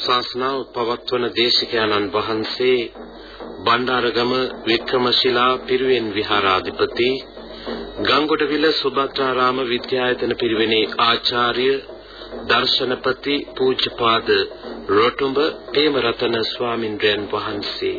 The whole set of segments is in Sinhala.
ධර්මානුශාසනාව පවත්වන දේශකයන්න් වහන්සේ බණ්ඩාරගම වික්‍රමශිලා පිරිවෙන් විහාරාධිපති ගංගොඩවිල සුභද්‍රාරාම විද්‍යායතන පිරිවෙනේ ආචාර්ය දර්ශනපති පූජ්‍යපාද රොටුඹ ප්‍රේමරතන ස්වාමින්ද්‍රයන් වහන්සේ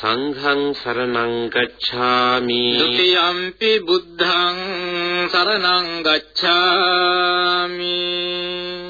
සංඝං සරණං ගච්ඡාමි. ဒ ුතියම්පි බුද්ධං සරණං ගච්ඡාමි ဒ ුතියම්පි බුද්ධං සරණං ගච්ඡාමි.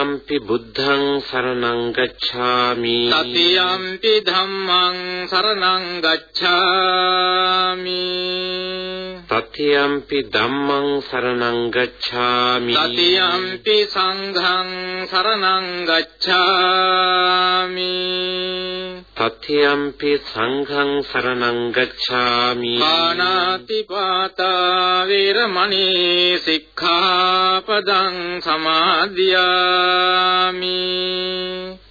තතියම්පි බුද්ධං සරණං ගච්ඡාමි තතියම්පි ධම්මං සරණං ගච්ඡාමි තතියම්පි ධම්මං සරණං ගච්ඡාමි තතියම්පි සංඝං සරණං ගච්ඡාමි තතියම්පි සංඝං සරණං ගච්ඡාමි පානාති පාතා වේරමණී සික්ඛාපදං සමාදියාමි පානාති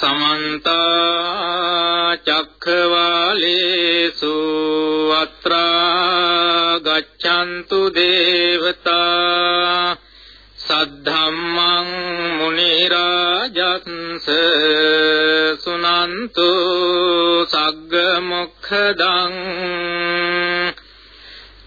සමන්ත චක්ඛවාලේසු අත්‍රා ගච්ඡන්තු දේවතා සද්ධම්මං මුනි රාජස්ස සුනන්තු සග්ග මොක්ඛදං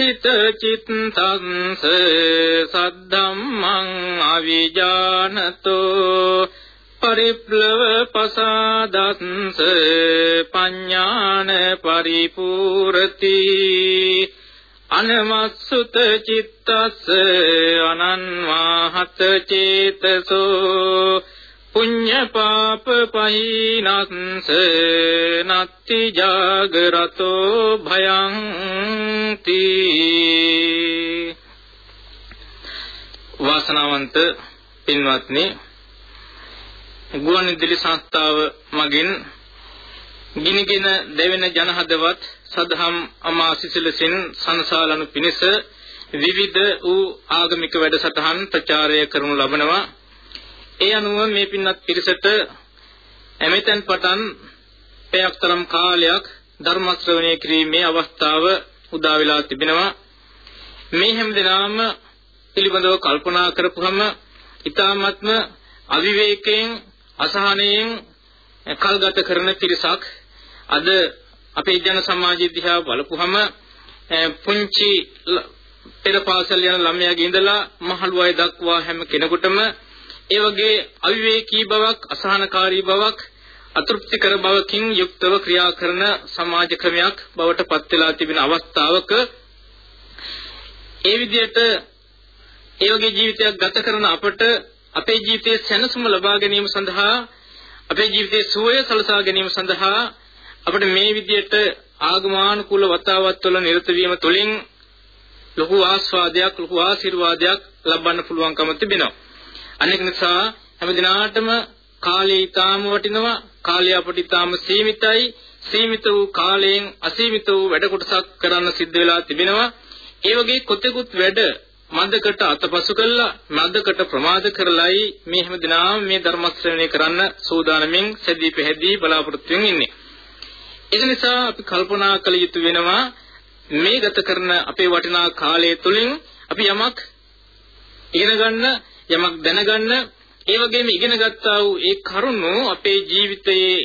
අනවට්ඨිත චිත්තංස සද්ධම්මං අවිජානතෝ පරිප්ලව පසාදත්ස පඤ්ඤාන පරිපූර්ති අනමස්සුත චිත්තස්ස අනන්වාහත චේතසෝ පුඤ්ඤ පාප පහිනස්ස නත්ති ජාගරතෝ භයං තී වාසනාවන්ත පින්වත්නි ගුවන්විදුලි සංස්ථාව මගින් ගිනිගෙන දෙවෙන ජනහදවත් සදහම් අමාසිසලසින් සංසාලනු පිණිස විවිධ වූ ආගමික වැඩසටහන් ප්‍රචාරය කරනු ලබනවා. ඒ අනුව මේ පින්වත් පිරිසට එමෙතෙන් පටන් පැයක් තරම් කාලයක් ධර්ම ශ්‍රවණය කිරීමේ අවස්ථාව උදා වෙලා තිබෙනවා. මේ හැමදෙනාම පිළිබඳව කල්පනා කරපුවම ඊ타ත්ම අවිවේකයෙන් අසහනයෙන් කල්ගත කරන පිරිසක් අද අපේ ජන සමාජය දිහා බලපුවම පුංචි පෙර පාසල් යන ළමයාගේ ඉඳලා මහලු අය දක්වා හැම කෙනෙකුටම ඒ වගේ අවිවේකී බවක් අසහනකාරී බවක් අතෘප්තිකර බවකින් යුක්තව ක්‍රියා කරන සමාජ ක්‍රමයක් බවට පත් වෙලා තිබෙන අවස්ථාවක ඒ විදිහට ඒ වගේ ජීවිතයක් ගත කරන අපට අපේ ජීවිතයේ සැනසුම ලබා ගැනීම සඳහා අපේ ජීවිතයේ සුවය සලසා ගැනීම සඳහා අපිට මේ විදිහට ආගමානුකූල වතාවත් වල නිරත වීම තුළින් ලොකු ආස්වාදයක් ලොකු ආශිර්වාදයක් ලබන්න පුළුවන්කම තිබෙනවා. අනෙක් නිසා හැම දිනාටම කාලය ඊටාම වටිනවා. කාලය අපිට ඊටාම සීමිතයි. සීමිත වූ කාලයෙන් අසීමිත වූ වැඩ කොටසක් කරන්න සිද්ධ වෙලා තිබෙනවා. ඒ වගේ කොතෙකුත් වැඩ මන්දකට අතපසු කළා මන්දකට ප්‍රමාද කරලයි මේ හැම දිනම මේ ධර්ම ශ්‍රවණය කරන්න සූදානමින් සැදී පැහැදී බලාපොරොත්තු වෙන්නේ. ඒ නිසා අපි කල්පනා කළ යුතු වෙනවා මේ ගත කරන අපේ වටිනා කාලය තුලින් අපි යමක් ඉගෙන ගන්න යමක් දැනගන්න ඒ වගේම ඉගෙන ගත්තා වූ ඒ කරුණු අපේ ජීවිතයේ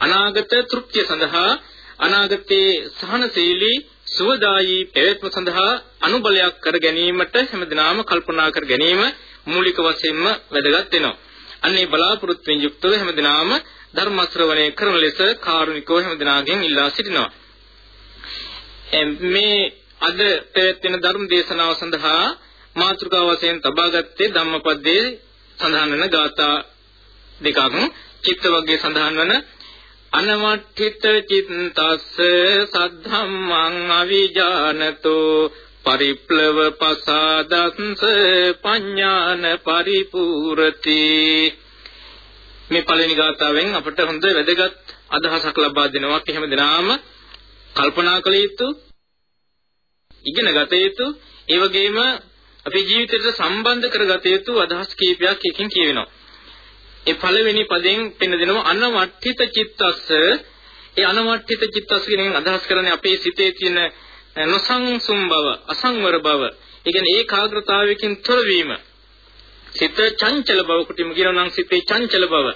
අනාගත තෘප්තිය සඳහා අනාගතයේ සහනශීලී සුවදායී පැවැත්ම සඳහා අනුබලයක් කර ගැනීමට හැමදිනම කල්පනා කර ගැනීම මූලික වශයෙන්ම වැදගත් වෙනවා. අන්නේ බලාපොරොත්තුෙන් යුක්තව හැමදිනම ධර්ම ශ්‍රවණය කරන ලෙස කාරුණිකව හැමදිනාගෙන් ඉල්ලා සිටිනවා. මේ අද පැවැත්වෙන ධර්ම දේශනාව සඳහා මාතෘකාව වශයෙන් තබාගත්තේ ධම්මපදයේ සඳහන් වන ගාථා දෙකක්. චිත්ත වර්ගයේ සඳහන් වන අනවට්ඨිත චිත්තස්ස සද්ධම්මං අවිජානතෝ පරිප්ලව පසාදස්ස පඤ්ඤාන පරිපූර්ති. මේ පළවෙනි ගාථාවෙන් අපට හොඳ වැදගත් අදහසක් ලබා දෙනවා. එහෙම දෙනාම කල්පනා කළ යුතු ඉගෙන ගත යුතු. ඒ වගේම අපේ ජීවිතයට සම්බන්ධ කරගත යුතු අදහස් කීපයක් එකකින් කියවෙනවා. ඒ පළවෙනි පදයෙන් පෙන්න දෙනවා අනවට්ඨිත චිත්තස්ස. ඒ අනවට්ඨිත චිත්තස්ස කියන අදහස් කරන්නේ අපේ සිතේ තියෙන නොසංසුම් බව අසංවර බව. ඒ කියන්නේ ඒකාග්‍රතාවයකින් තොර වීම. සිත චංචල බව කුටිම කියනවා නම් සිතේ චංචල බව.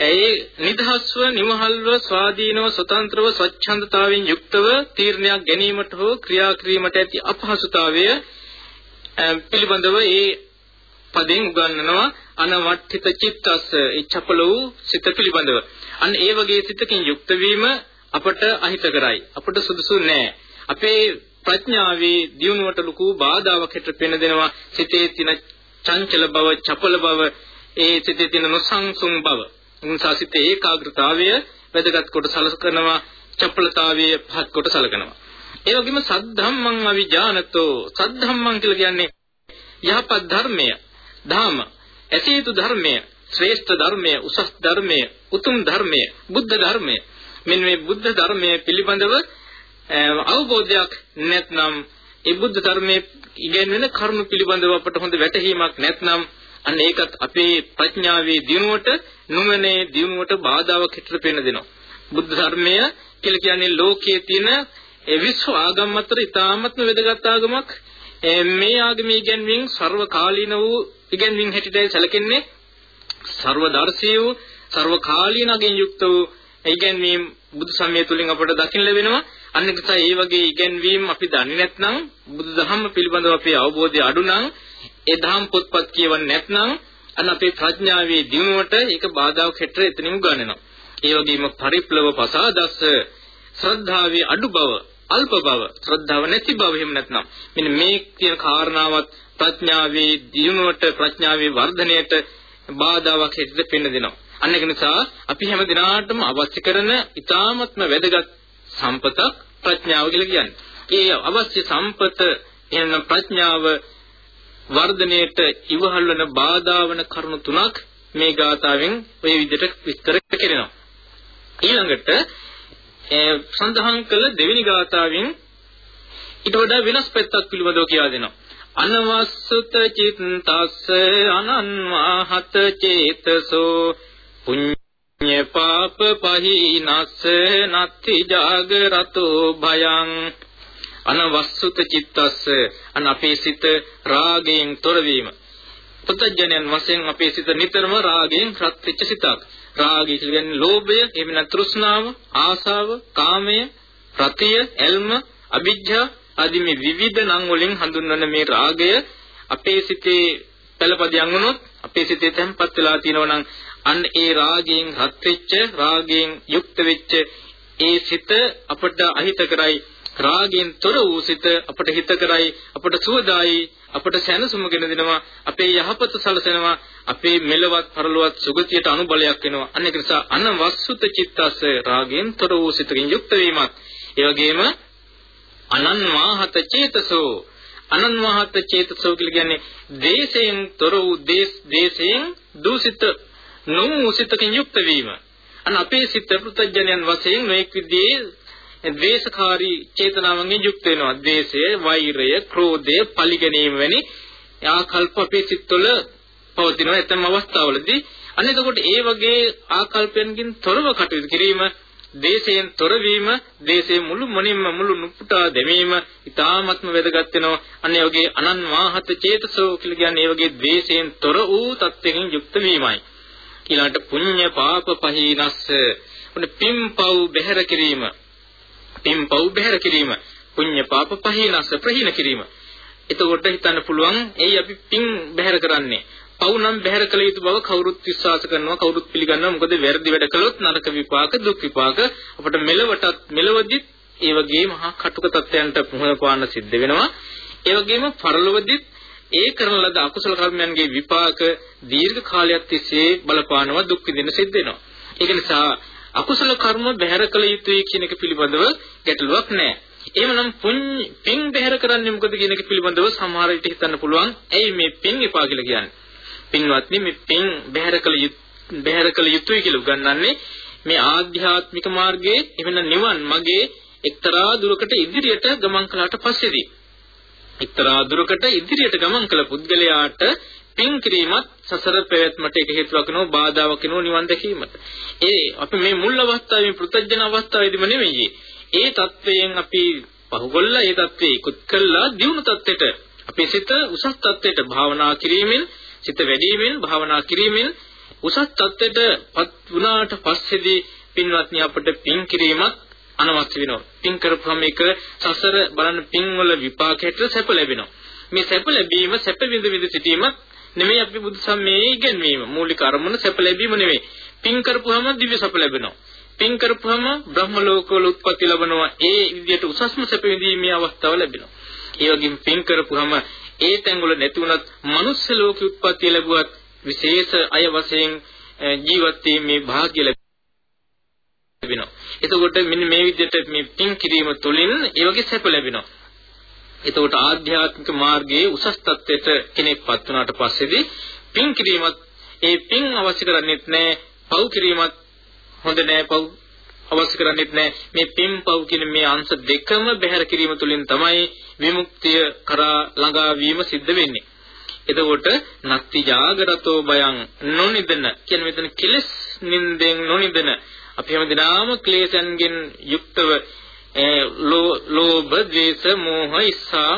ඒ නිදහස්ව නිමහල්ව ස්වාධීනව ස්වතන්ත්‍රව ස්වච්ඡන්දතාවයෙන් යුක්තව තීරණයක් ගැනීමට හෝ ක්‍රියා කිරීමට ඇති අපහසුතාවය පිළිබඳව ඒ පදෙන් උගන්වනවා අනවට්ඨිත චිත්තස්ස ඒ චපල වූ සිත පිළිබඳව. අන්න ඒ වගේ සිතකින් යුක්ත වීම අපට අහිතකරයි. අපට සුදුසු නෑ. අපේ ප්‍රඥාවේ දියුණුවට ලොකු බාධාවක් හැට පෙන දෙනවා සිතේ තියෙන චංචල බව, චපල බව, ඒ සිතේ තියෙන නොසන්සුන් බව. නිසා සිතේ ඒකාග්‍රතාවය වැදගත් කොට සලකනවා, චපලතාවය පහත් කොට සලකනවා. ඒ වගේම සද්ධම්මං අවිජානතෝ සද්ධම්මං කියලා කියන්නේ යහපත් ධර්මය, ධාම, ඇසීතු ධර්මය, ශ්‍රේෂ්ඨ ධර්මය, උසස් ධර්මය, උතුම් ධර්මය, බුද්ධ ධර්මය. මෙන්න මේ බුද්ධ ධර්මය පිළිබඳව අවබෝධයක් නැත්නම් ඒ බුද්ධ ධර්මයේ ඉගෙනගෙන කරුණු පිළිබඳව අපට හොඳ වැටහීමක් නැත්නම් අන්න ඒකත් අපේ ප්‍රඥාවේ දියුණුවට නුවණේ දියුණුවට බාධාවක් හිතට පේන දෙනවා. බුද්ධ ධර්මය කියලා කියන්නේ ලෝකයේ තියෙන ඒ විශ්ව ආගම් අතර ඉතාමත්ම වැදගත් ආගමක්. මේ ආගමේ ඉගැන්වීම් ਸਰවකාලීන වූ ඉගැන්වීම් හැටියටයි සැලකෙන්නේ. ਸਰවදර්ශී වූ ਸਰවකාලීනගෙන් යුක්ත වූ ඉගැන්වීම් බුදු සමය තුලින් අපට දකින්න ලැබෙනවා. අන්න නිසා ඒ වගේ ඉගැන්වීම් අපි දන්නේ නැත්නම් බුදුදහම පිළිබඳව අපේ අවබෝධය අඩු නම් ඒ දහම් පොත්පත් කියවන්නේ නැත්නම් අන්න අපේ ප්‍රඥාවේ දියුණුවට ඒක බාධාවක් හැටර එතනින් ගන්නනවා. ඒ වගේම පරිප්ලව පසාදස්ස ශ්‍රද්ධාවේ අඩු බව අල්ප බව ශ්‍රද්ධාව නැති බව එහෙම නැත්නම්. මෙන්න මේ කියන කාරණාවත් ප්‍රඥාවේ දියුණුවට ප්‍රඥාවේ වර්ධනයට බාධාවක් හැටියට පෙන්න දෙනවා. අන්න ඒක නිසා අපි හැම දිනාටම අවශ්‍ය කරන ඊ타මත්ම වැදගත් සම්පතක් ප්‍රඥාව කියලා කියන්නේ. ඒ අවශ්‍ය සම්පත එන ප්‍රඥාව වර්ධනයට ඉවහල් වන බාධා වන කරුණු තුනක් මේ ගාතාවෙන් ඔය විදිහට විස්තර කරනවා. ඊළඟට සඳහන් කළ දෙවෙනි ගාථාවෙන් ඊට වඩා වෙනස් පැත්තක් පිළිබඳව කියලා දෙනවා. අනවස්සුත චිත්තස්ස අනන්වාහත චේතසෝ පුඤ්ඤ පාප පහිනස්ස නත්ති ජාගරතෝ භයං. අනවස්සුත චිත්තස්ස අන අපේ සිත රාගයෙන් තොරවීම. පුතඥයන් වශයෙන් අපේ සිත නිතරම රාගයෙන් රත් වෙච්ච සිතක්. රාගය කියන්නේ ලෝභය එහෙම නැත්නම් තෘෂ්ණාව ආසාව කාමය රතිය එල්ම අවිජ්ජා ආදී මේ විවිධ නම් වලින් හඳුන්වන මේ රාගය අපේ සිතේ පළපදියම් වුණොත් අපේ සිතේ තැම්පත් වෙලා තියෙනවා නම් අන්න ඒ රාගයෙන් රත් වෙච්ච රාගයෙන් යුක්ත වෙච්ච ඒ සිත අපට අහිත කරයි. රාගයෙන් තොර වූ සිත අපට හිත කරයි අපට සුවදායි අපට සැනසුමගෙන දෙනවා අපේ යහපත සලසනවා අපේ මෙලවත් පරලොවත් සුගතියට අනුබලයක් වෙනවා. අන්න ඒක නිසා අනවස්සුත චිත්තස්ස රාගයෙන් තොර වූ සිතකින් යුක්ත වීමත්. ඒ වගේම අනන්වාහත චේතසෝ. අනන්වාහත චේතසෝ කියලා කියන්නේ දේශයෙන් තොර වූ දේශ දේශයෙන් දූසිත නොවූ සිතකින් යුක්ත වීම. අන්න අපේ සිත පෘතජනයන් වශයෙන් මේක විදිහේ ද්වේෂකාරී චේතනාවන්ගෙන් යුක්ත වෙනවා. ද්වේෂය, වෛරය, ක්‍රෝධය, පරිගැනීම වැනි ආකල්ප අපේ සිත්වල පවතිනවා ඇතම් අවස්ථාවලදී. අන්න එතකොට ඒ වගේ ආකල්පයන්ගෙන් තොරව කටයුතු කිරීම දේශයෙන් තොරවීම දේශයේ මුළු මොනින්ම මුළු නුපුටා දැමීම ඊ타ත්ම වැදගත් වෙනවා අනේ වගේ අනන්වාහත චේතසෝ කියලා කියන්නේ ඒ වගේ දේශයෙන් තොර වූ තත්ත්වයෙන් යුක්ත වීමයි ඊළඟට පුඤ්ඤ පාප පහීනස්ස උනේ පිම්පව් බැහැර කිරීම පින් පව් බැහැර කිරීම පුඤ්ඤ පාප පහිනස ප්‍රහීන කිරීම. එතකොට හිතන්න පුළුවන් එයි අපි පින් බැහැර කරන්නේ. පව් නම් බැහැර කළ යුතු බව කවුරුත් විශ්වාස කරනවා කවුරුත් පිළිගන්නවා. මොකද වැරදි වැඩ කළොත් නරක විපාක දුක් විපාක. අපට මෙලවටත් මෙලවදිත් ඒ වගේම මහා කටුක තත්ත්වයන්ට මුහුණ පාන්න සිද්ධ වෙනවා. ඒ වගේම පරලොවදිත් ඒ කරන ලද අකුසල කර්මයන්ගේ විපාක දීර්ඝ කාලයක් තිස්සේ බලපානවා දුක් විඳින්න සිද්ධ වෙනවා. ඒක නිසා අකුසල කර්ම බැහැර කළ යුතුයි කියන එක පිළිබඳව ගැටලුවක් නැහැ. එහෙමනම් පින් බැහැර කරන්නේ මොකද කියන එක පිළිබඳව සමහර විට හිතන්න පුළුවන්. ඇයි මේ පින් එපා කියලා කියන්නේ? පින්වත්නි මේ පින් බැහැර කළ බැහැර කළ යුතුයි කියලා උගන්වන්නේ මේ ආධ්‍යාත්මික මාර්ගයේ එවන නිවන් මගේ එක්තරා දුරකට ඉදිරියට ගමන් කළාට පස්සේදී එක්තරා දුරකට ඉදිරියට ගමන් කළ පුද්ගලයාට පින් කිරීමත් සසර පැවැත්මට ඒක හේතුවක් නෝ බාධාවක් නෝ නිවන් දැකීමට. ඒ අපි මේ මුල් අවස්ථාවේ පෘථජන අවස්ථාවේදීම නෙමෙයි. ඒ தත්වයෙන් අපි පහුගොල්ලා ඒ தත්වේ ඉක්ුත් කළා දියුණු தත්වෙට අපේ සිත උසස් தත්වෙට භාවනා කිරීමෙන් සිත වැඩිවීමෙන් භාවනා කිරීමෙන් උසස් தත්වෙට පත් වුණාට පස්සේදී පින්වත්නි අපට පින් කිරීමක් අනවශ්‍ය වෙනවා. පින් කරපුවම ඒක සසර බලන පින් වල විපාකයට සැප ලැබෙනවා. මේ සැප ලැබීම සැප විඳ විඳ සිටීමත් නෙමෙයි අපි බුදු සමයේ ඉගෙනීම. මූලික අරමුණ සැප ලැබීම නෙමෙයි. පින් කරපුවාම දිව්‍ය සැප ලැබෙනවා. පින් කරපුවාම බ්‍රහ්ම ලෝකවල උත්පත්ති ලැබෙනවා. ඒ විදිහට උසස්ම සැප විඳීමේ අවස්ථාව ලැබෙනවා. ඒ වගේම පින් කරපුවාම ඒ තැන්වල නැති වුණත් මනුස්ස ලෝකෙ උත්පත්ති ලැබුවත් විශේෂ අය වශයෙන් ජීවත් වීමේ භාග්‍ය ලැබෙනවා. එතකොට මෙන්න මේ විදිහට මේ පින් කිරීම තුළින් ඒ වගේ සැප ලැබෙනවා. එතකොට ආධ්‍යාත්මික මාර්ගයේ උසස් තත්ත්වයට කෙනෙක්පත් වුණාට පස්සේදී පින් කිරීමත් ඒ පින් අවශ්‍ය කරන්නේත් නැහැ පව් කිරීමත් හොඳ නැහැ පව් අවශ්‍ය කරන්නේත් නැහැ මේ පින් පව් කියන මේ අංශ දෙකම බැහැර කිරීම තුළින් තමයි විමුක්තිය කරා ළඟා වීම සිද්ධ වෙන්නේ. එතකොට නත්ති ජාගරතෝ බයං නොනිදන කියන මෙතන කෙලස් නින්දෙන් නොනිදන. අපි හැමදෙනාම ක්ලේශයන්ගෙන් යුක්තව ලෝභ, ද්වේෂ, මෝහ, ඉස්සා,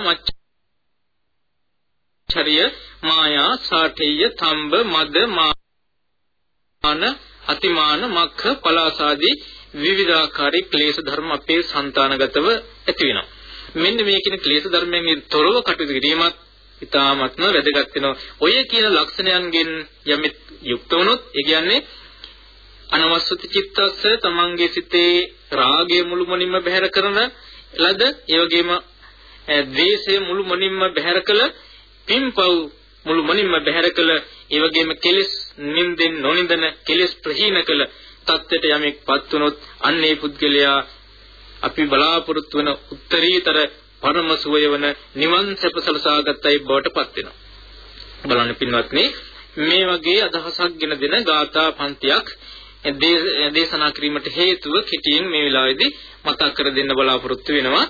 මච්චරිය, මායා, සාඨේය, තම්බ, මද, මාන, අතිමාන, මක්ඛ, පලාසාදී විවිධාකාරී ක්ලේශ ධර්ම අපේ సంతානගතව ඇති වෙනවා. මෙන්න මේ කියන ක්ලේශ ධර්මයෙන් තොරව කටයුතු කිරීමත් ඉතාමත්ම වැදගත් වෙනවා. ඔය කියන ලක්ෂණයන්ගෙන් යමෙක් යුක්ත වුණොත් ඒ කියන්නේ අනවස්සති චිත්තස්ස තමන්ගේ සිතේ රාගය මුළුමනින්ම බැහැර කරන ලද ඒ වගේම ද්වේෂය මුළුමනින්ම බැහැර කළ පින්පව් මුළුමනින්ම බැහැර කළ ඒ වගේම කෙලෙස් නින්දෙන් නොනින්දන කෙලෙස් ප්‍රහීන කළ தත්ත්වයට යමෙක්පත් වුනොත් අන්නේ පුද්ගලයා අපි බලාපොරොත්තු වන උත්තරීතර පරම සුවය වන නිවන් සැප සලසාගතයි බවට පත් වෙනවා. බලන්න පින්වත්නි මේ වගේ අදහසක් ගෙන දෙන ගාථා පන්තියක් දේශනා කිරීමට හේතුව කෙටියෙන් මේ වෙලාවේදී මතක් කර දෙන්න බලාපොරොත්තු වෙනවා.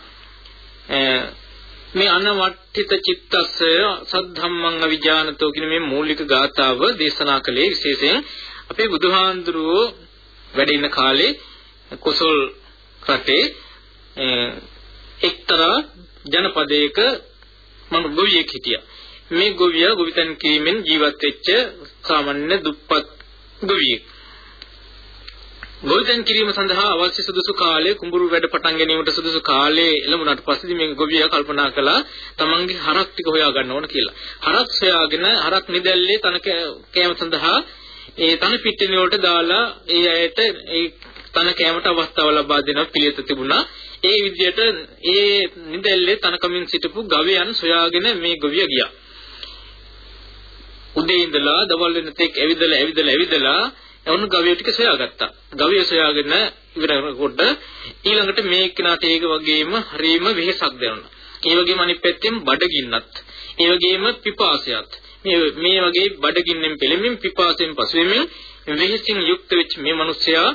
මේ අනවට්ඨිත චිත්තස්ස සද්ධම්මං අවිජානතෝ කියන මේ මූලික ගාථාව දේශනා කළේ විශේෂයෙන් අපේ බුදුහාඳුරෝ වැඩ ඉන්න කාලේ කොසල් රටේ එක්තරා ජනපදයක මම ගොවියෙක් හිටියා. මේ ගොවියා ගොවිතැන් කිරීමෙන් ජීවත් වෙච්ච සාමාන්‍ය දුප්පත් ගොවියෙක්. ගොවිතැන් කිරීම සඳහා අවශ්‍ය සුදුසු කාලය කුඹුරු වැඩ පටන් ගැනීමට සුදුසු කාලය එළඹුණාට පස්සේ මේ ගොවියා කල්පනා කළා තමන්ගේ හරක් ටික හොයා ගන්න ඕන කියලා. හරක් හොයාගෙන හරක් නිදැල්ලේ තන කෑම සඳහා ඒ තන පිටිනේ වලට දාලා ඒ අයට ඒ තන කෑමට අවස්ථාව ලබා දෙන පිළිවෙත තිබුණා. ඒ විදිහට ඒ නිදැල්ලේ තනකමින් සිටපු ගවයන් සොයාගෙන මේ ගොවිය ගියා. උදේ ඉඳලා දවල් වෙනතෙක් ඇවිදලා ඇවිදලා ඇවිදලා ඔන්න ගවය ටික සොයාගත්තා. ගවය සොයාගෙන ඉවරනකොට ඊළඟට මේ කෙනාට ඒක වගේම හරීම වෙහෙසක් දැනුණා. ඒ වගේම අනිත් පැත්තෙන් බඩගින්නත්, ඒ වගේම පිපාසයත්. මේ මේ වගේ බඩගින්නෙන් පෙළෙමින් පිපාසයෙන් පසුවෙමින් වෙහෙසින් යුක්ත වෙච්ච මේ මිනිසයා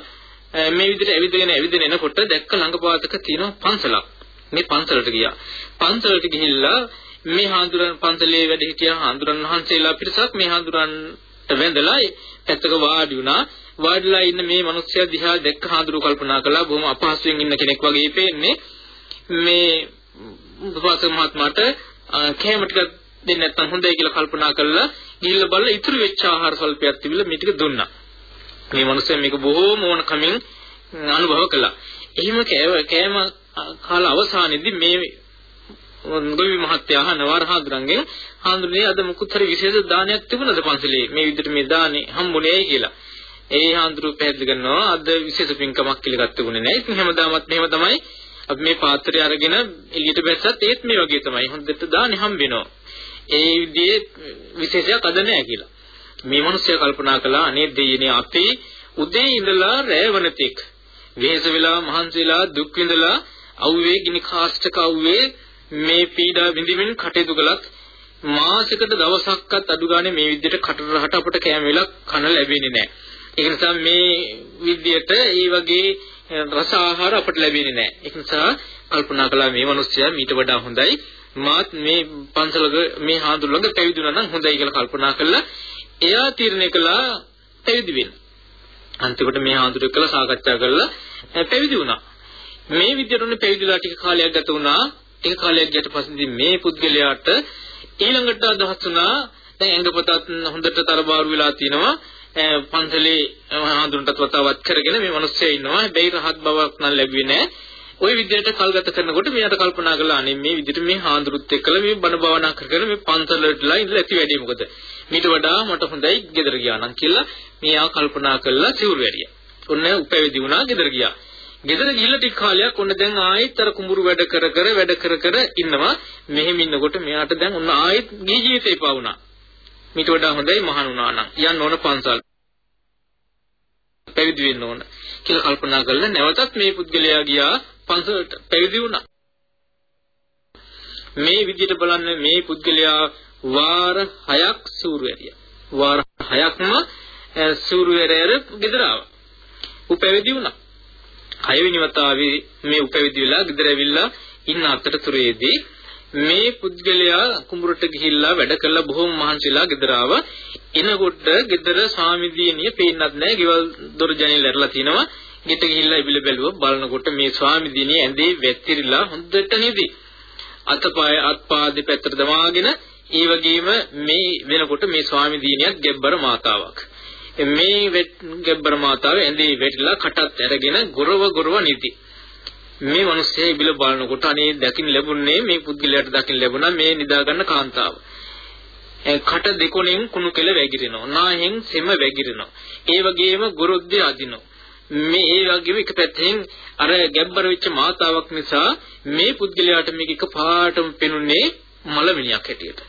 මේ විදිහට ඇවිදගෙන ඇවිදගෙන එනකොට දැක්ක ළඟපාතක තියෙන පන්සලක්. මේ පන්සලට ගියා. පන්සලට ගිහිල්ලා මේ හාඳුරන් පන්සලේ වැඩ හිටියා හාඳුරන් වහන්සේලා පිරිසක් මේ හාඳුරන්ට වැඳලා පැත්තක වාඩි වුණා. වාඩිලා ඉන්න මේ මිනිස්සයා දිහා දැක්ක හාඳුරු කල්පනා කළා බොහොම අපහසුයෙන් ඉන්න කෙනෙක් වගේ පේන්නේ. මේ උපවාස මහත්මයාට කැම ටික දෙන්න නැත්නම් හොඳයි කියලා කල්පනා කළා. ගිහිල්ලා බලලා ඉතුරු වෙච්ච ආහාර සල්පයක් තිබිලා මේ ටික දුන්නා. මේ මිනිස්සයා මේක බොහෝම ඕන කමින් අනුභව කළා. එහෙම කෑම කාල අවසානයේදී මේ ගොවි මහත්තයා අහනවා රහඳුරන්ගෙන් හාමුදුරනේ අද මුකුත් හරි විශේෂ දානයක් තිබුණද පන්සලේ මේ විදිහට මේ දානේ හම්බුනේයි කියලා. ඒ හාමුදුරු පැහැදිලි කරනවා අද විශේෂ පින්කමක් කියලා ගත්තුනේ නැහැ. ඉතින් හැමදාමත් මෙහෙම තමයි අපි මේ පාත්‍රය අරගෙන එළියට බැස්සත් ඒත් මේ වගේ තමයි. හොඳට දානේ හම්බ වෙනවා. ඒ විදිහේ විශේෂයක් අද නැහැ කියලා. මේ මිනිස්සයා කල්පනා කළා අනේ දෙයියනේ අපි උදේ ඉඳලා රැ වෙනතෙක් වෙහෙස වෙලා මහන්සි වෙලා දුක් විඳලා අවුවේ ගිනි කාස්ටක අවුවේ මේ පීඩා විඳින්න කටයුතු කළත් මාසයකට දවසක්වත් අඩු ගානේ මේ විදිහට කටරහට අපට කෑම වෙලක් කන ලැබෙන්නේ නැහැ. ඒ නිසා මේ විදිහට ඒ වගේ රස ආහාර අපට ලැබෙන්නේ නැහැ. ඒ නිසා කල්පනා කළා මේ මිනිස්සයා මීට වඩා හොඳයි. මාත් මේ පන්සලක මේ හාඳුර ළඟ පැවිදි වුණා නම් හොඳයි කියලා කල්පනා කළා. එයා තීරණය කළා පැවිදි වෙන්න. අන්තිමට මේ හාඳුර එක්කලා සාකච්ඡා කරලා පැවිදි වුණා. මේ විදිහට උනේ පැවිදිලා ටික කාලයක් ගත වුණා. ටික කාලයක් ගියට පස්සේ මේ පුද්ගලයාට ඊළඟට අදහස් වුණා දැන් ඇඟපතත් හොඳට තරබාරු වෙලා තිනවා. පන්සලේ හඳුනටත් වතාවත් කරගෙන මේ මිනිස්සයා ඉන්නවා. හැබැයි රහත් බවක් නම් ලැබුවේ නැහැ ওই විදිහට කල්ගත කරනකොට මෙයාට කල්පනා කළා අනේ මේ විදිහට මේ හාඳුරුත් එක්කලා මේ බණ භාවනා කරගෙන මේ පන්සලටලා ඉඳලා ඇති වැඩි මොකද? මීට වඩා මට හොඳයි ගෙදර ගියා නම් කියලා මෙයා කල්පනා කළා සිවුරු වැඩියා. ඔන්න උපැවිදි වුණා ගෙදර ගියා. ගෙදර ගිහිල්ලා ටික කාලයක් ඔන්න දැන් ආයෙත් අර කුඹුරු වැඩ කර කර වැඩ කර කර ඉන්නවා. මෙහෙම ඉන්නකොට මෙයාට දැන් ඔන්න ආයෙත් ගිහි ජීවිතේ පාවුණා මීට වඩා හොඳයි මහාන වුණා නම්. යන්න ඕන පන්සල්. පැවිදි වෙන්න ඕන කියලා කල්පනා කරලා නැවතත් මේ පුද්ගලයා ගියා පන්සලට පැවිදි වුණා. මේ විදිහට බලන්න මේ පුද්ගලයා වාර 6ක් සූරු ඇරියා. වාර 6ක්ම සූරු ඇරෙර ගෙදර ආවා. උපැවිදි වුණා. හයවෙනි වතාවේ මේ උපැවිදි වෙලා ගෙදර ඇවිල්ලා ඉන්න අතරතුරේදී මේ පුද්ගලයා කුඹුරට ගිහිල්ලා වැඩ කළා බොහොම මහන්සිලා ගෙදර ආවා. එනකොට ගෙදර ස්වාමිදියනිය පේන්නත් නැහැ. ගෙවල් දොර ජනෙල් ඇරලා තිනවා. ගෙට ගිහිල්ලා ඉබිල බැලුවා බලනකොට මේ ස්වාමිදියනිය ඇඳේ වැතිරිලා හොඳට නිදි. අතපය අත්පා දෙපැත්තට දමාගෙන ඒ වගේම මේ වෙනකොට මේ ස්වාමිදියනියත් ගැබ්බර මාතාවක්. මේ ගැබ්බර මාතාව ඇඳේ වැටිලා කටත් ඇරගෙන ගොරව ගොරව නිදි. මේ මිනිස්සේ ඉබිල බලනකොට අනේ දකින්න ලැබුණේ මේ පුද්ගලයාට දකින්න ලැබුණා මේ නිදාගන්න කාන්තාව. කට දෙකොණෙන් කුණු කෙල වැగిරෙනවා. නාහෙන් සෙම වැగిරෙනවා. ඒ වගේම ගොරොද්දේ අදිනවා. මේ ඒ වගේම එක පැත්තෙන් අර ගැබ්බර වෙච්ච මාතාවක් නිසා මේ පුද්ගලයාට මේක එකපාරටම පෙනුනේ මලමිනියක් හැටියට.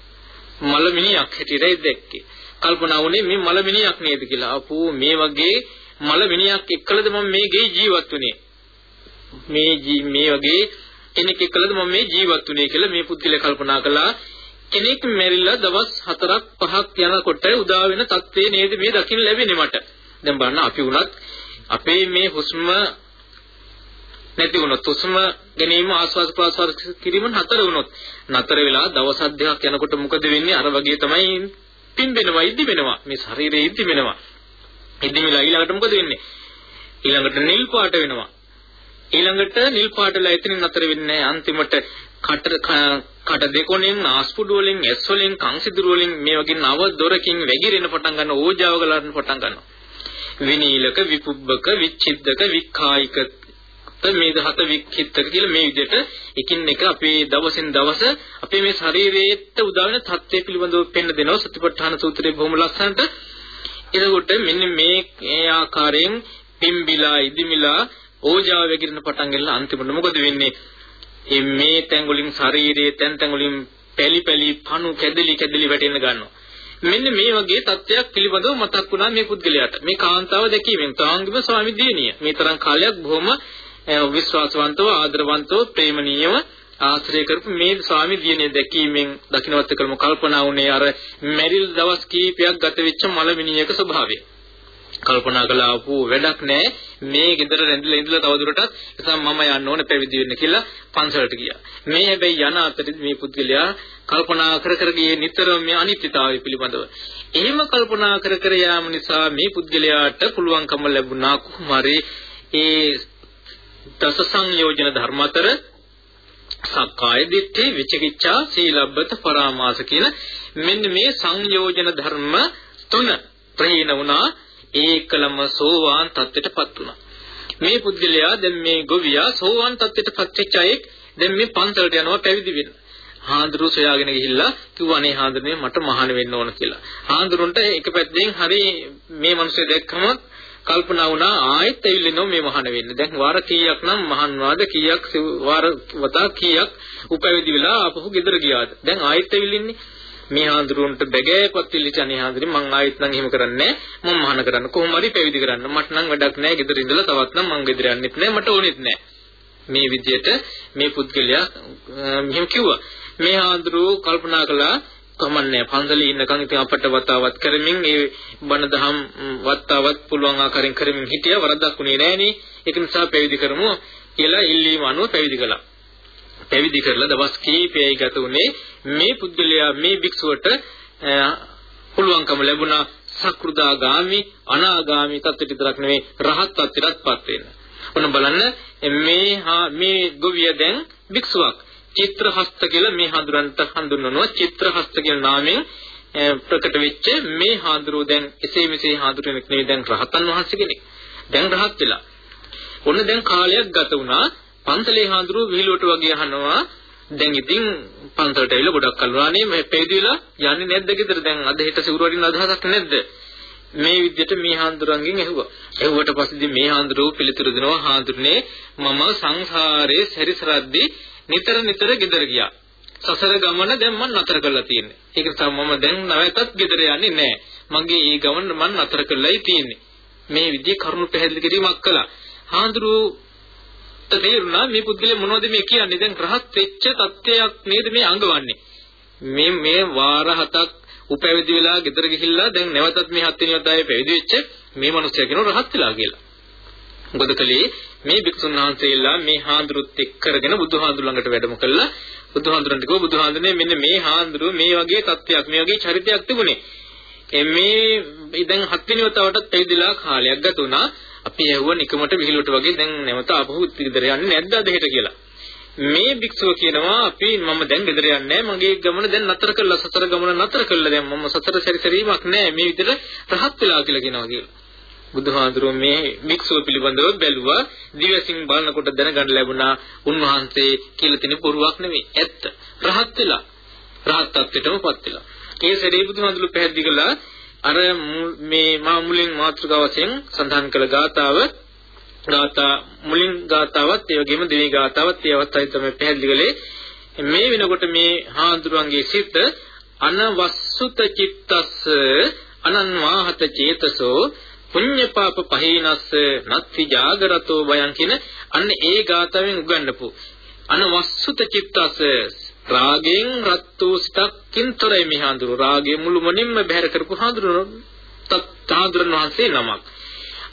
මලමිනියක් හැටියටයි දැක්කේ. කල්පනා වුණේ මේ මලමිනියක් නේද කියලා. අපෝ මේ වගේ මලමිනියක් එක්කලද මම මේ ගේ ජීවත් වුනේ. මේ මේ වගේ කෙනෙක් එක්කලද මම මේ ජීවත් වුනේ කියලා මේ පුද්ගලයා කල්පනා කළා. කෙනෙක් මැරිලා දවස් 4ක් 5ක් යනකොට උදා වෙන තත්ත්වේ නේද මේ දකින්න ලැබෙන්නේ මට. දැන් බලන්න අපි වුණත් අපේ මේ හුස්ම නැති වුණොත් හුස්ම ගැනීම ආස්වාද ප්‍රාස්වාද කිරීම නතර වුණොත් නතර වෙලා දවස් අධ්‍යයක් යනකොට මොකද වෙන්නේ අර වගේ තමයි පිම්බෙනවා ඉදි වෙනවා මේ ශරීරයේ ඉදි වෙනවා ඉදි වෙලා ඊළඟට මොකද වෙන්නේ? ඊළඟට නිල් පාට වෙනවා. ඊළඟට නිල් පාටලා එතනින් නතර වෙන්නේ අන්තිමට කට කට දෙකොණෙන් ආස්පුඩු වලින් ඇස් වලින් කන් සිදුරු වලින් මේ වගේ නව දොරකින් වැగిරෙන පටන් ගන්න ඕජාව ගලන්න පටන් ගන්නවා. විනීලක විපුබ්බක විච්ඡිද්දක වික්ඛායික මේ දහත වික්ඛිත්තක කියලා මේ විදිහට එකින් එක අපේ දවසින් දවස අපේ මේ ශරීරයේත් උදා වෙන தත්ත්වය පිළිබඳව පෙන්න දෙනවා. සතිපට්ඨාන සූත්‍රයේ බොහොම ලස්සනට. එතකොට මෙන්න මේ ඒ ආකාරයෙන් පිම්බිලා ඉදිමිලා ඕජාව වැగిරෙන පටන් ගන්න අන්තිමට මොකද වෙන්නේ? මේ තැන් වලින් ශරීරයේ තැන් තැන් වලින් පැලි පැලි පණු කැදලි කැදලි වැටෙන්න ගන්නවා. මෙන්න මේ වගේ තත්ත්වයක් පිළිබඳව මතක් වුණා මේ පුද්ගලයාට. මේ කාන්තාව දැකීමෙන්. තාංගිම ස්වාමි දියණිය. මේ තරම් කාලයක් බොහොම විශ්වාසවන්තව ආදරවන්තව ප්‍රේමණීයව ආශ්‍රය කරපු මේ ස්වාමි දියණිය දැකීමෙන් දකින්නවත් කලම කල්පනා වුණේ අර මැරිල් දවස් කීපයක් ගත වෙච්ච මලමිනියක ස්වභාවය. කල්පනා කළා අපු වැඩක් නැහැ මේ ගෙදර රැඳිලා ඉඳලා තවදුරටත් එතන මම යන්න ඕන පැවිදි වෙන්න කියලා පන්සලට ගියා. මේ හැබැයි යන අතරේ මේ පුද්ගලයා කල්පනා කර කර ගියේ නිතරම මේ අනිත්‍යතාවය පිළිබඳව. එහෙම කල්පනා කර කර යාම නිසා මේ පුද්ගලයාට පුළුවන්කම ලැබුණා කුමාරේ ඒ දස සංයෝජන ධර්ම අතර සක්කාය දිට්ඨි විචිකිච්ඡා සීලබ්බත පරාමාස කියන මෙන්න මේ සංයෝජන ධර්ම තුන ප්‍රහීන වුණා ඒකලම සෝවාන් තත්ත්වයටපත් වුණා. මේ පුද්ගලයා දැන් මේ ගොවියා සෝවාන් තත්ත්වයටපත් වෙච්ච අයෙක් දැන් මේ පන්සලට යනවා පැවිදි වෙන්න. හාඳුරු සොයාගෙන ගිහිල්ලා කිව්වා අනේ හාඳුනේ මට මහාන වෙන්න ඕන කියලා. හාඳුරුන්ට එක පැත්තෙන් හරි මේ මිනිස්සු දැක්කම කල්පනා වුණා ආයෙත් ඇවිල්ලිනෝ මේ මහාන වෙන්න. දැන් වාර කීයක් නම් මහාන්වාද කීයක් වාර වතා කීයක් උපැවිදි වෙලා ආපහු ගෙදර ගියාද. දැන් ආයෙත් ඇවිල්ලින්නේ. මේ හාඳුරුන්ට බැගෑපත් විලිච අනේ හාඳුරි මං ආයෙත් නම් එහෙම කරන්නේ මම මහාන කරන්න කොහොම හරි පැවිදි කරන්න. මට නම් වැඩක් නැහැ. ගෙදර ඉඳලා තවත් නම් මං ගෙදර යන්නෙත් නැහැ. මට ඕනෙත් නැහැ. මේ විදිහට මේ පුද්ගලයා මෙහෙම කිව්වා. මේ හාඳුරු කල්පනා කළා කමන්නේ පන්සලේ ඉන්නකන් ඉතින් අපට වතාවත් කරමින් ඒ බණ දහම් වතාවත් පුළුවන් ආකාරයෙන් කරමින් හිටියා වරදක් උනේ නෑනේ ඒක නිසා පැවිදි කරමු කියලා ඉල්ලීම අනුව පැවිදි කළා පැවිදි කරලා දවස් කීපයයි ගත උනේ මේ පුද්ගලයා මේ භික්ෂුවට පුළුවන්කම ලැබුණා සක්‍රුදාගාමි අනාගාමි තත්ත්වයට විතරක් නෙවෙයි රහත් තත්ත්වයටපත් වෙන්න. ඔන්න බලන්න මේ මේ ගොවිය දැන් භික්ෂුවක්. චිත්‍රහස්ත කියලා මේ හඳුරන්ට හඳුන්වනවා. චිත්‍රහස්ත කියන නාමයෙන් ප්‍රකට වෙච්ච මේ හාඳුරෝ දැන් එසේ මෙසේ හාඳුරෙනෙක් නෙවෙයි. දැන් රහතන් වහන්සේ කෙනෙක්. දැන් රහත් වෙලා. ඔන්න දැන් කාලයක් ගත වුණා. පන්සලේ හාඳුරෝ විහිළුවට වගේ අහනවා. දැන් ඉතින් පන්සලට ඇවිල්ලා ගොඩක් කල්වානේ මේ පෙවිදි වෙලා යන්නේ නැද්ද ගෙදර? දැන් අද හෙට සිවුරු වඩින්න අදහසක් නැද්ද? මේ විදිහට මේ හාඳුරන්ගෙන් ඇහුවා. ඇහුවට පස්සේ මේ හාඳුරෝ පිළිතුරු දෙනවා. හාඳුරනේ මම සංසාරේ සැරිසරද්දී නිතර නිතර ගෙදර ගියා. සසර ගමන දැන් මම නතර කරලා තියෙන්නේ. ඒක නිසා මම දැන් නැවතත් ගෙදර යන්නේ නැහැ. මගේ ඒ ගමන මම නතර කරලායි තියෙන්නේ. මේ විදිහේ කරුණු පැහැදිලි කිරීමක් කළා. හාඳුරෝ තේරුණා මේ පුද්ගලයා මොනවද මේ කියන්නේ? දැන් රහත් වෙච්ච තත්ත්වයක් නේද මේ අඟවන්නේ? මේ මේ වාර හතක් උපැවිදි වෙලා ගෙදර ගිහිල්ලා දැන් නැවතත් මේ හත් වෙනි වතාවේ පැවිදි වෙච්ච මේ මිනිස්සයා කියනවා රහත් වෙලා කියලා. මොකද කලේ මේ භික්ෂුන් වහන්සේලා මේ හාඳුරුත් එක් කරගෙන බුදුහාඳුර ළඟට වැඩම කළා. බුදුහාඳුරන්ට කිව්වා බුදුහාඳුරනේ මෙන්න මේ හාඳුරුව මේ වගේ තත්ත්වයක් මේ වගේ චරිතයක් තිබුණේ. මේ දැන් හත් වෙනි වතාවටත් පැවිදිලා කාලයක් ගත වුණා. අපි ඇහුව නිකමට විහිළුවට වගේ දැන් නැවත ආපහු ඉදිරියට යන්නේ නැද්ද අද හෙට කියලා. මේ භික්ෂුව කියනවා අපි මම දැන් ගෙදර යන්නේ මගේ ගමන දැන් නතර කළා. සතර ගමන නතර කළා. දැන් මම සතර සැරිසරීමක් නැහැ. මේ විදිහට රහත් වෙලා කියලා කියනවා කියලා. බුදුහාඳුරෝ මේ භික්ෂුව පිළිබඳව බැලුවා දිවසින් බලනකොට දැනගන්න ලැබුණා උන්වහන්සේ කියලා තියෙන බොරුවක් නෙමෙයි ඇත්ත. රහත් වෙලා රහත් ත්වයටමපත් වෙලා. ඒ සැරේ බුදුහාඳුරු පැහැදිලි කළා අර මේ මා මුලින් මාතෘකාව වශයෙන් සඳහන් කළ ගාතාව ගාථා මුලින් ගාතාවත් ඒ වගේම දෙවි ගාතාවත් ඒ අවස්ථාවේ තමයි පැහැදිලි කළේ මේ වෙනකොට මේ හාඳුරුවන්ගේ සිත අනවස්සුත චිත්තස්ස අනන්වාහත චේතසෝ පුඤ්ඤ පාප පහේනස්ස නත්ති ජාගරතෝ බයං කියන අන්න ඒ ගාතාවෙන් උගන්වපු අනවස්සුත චිත්තස්ස රාගයෙන් රත් වූ සිතකින් තොරයි මේ හාඳුරු රාගය මුළුමනින්ම බැහැර කරපු හාඳුරු තත් හාඳුරන් වහන්සේ නමක්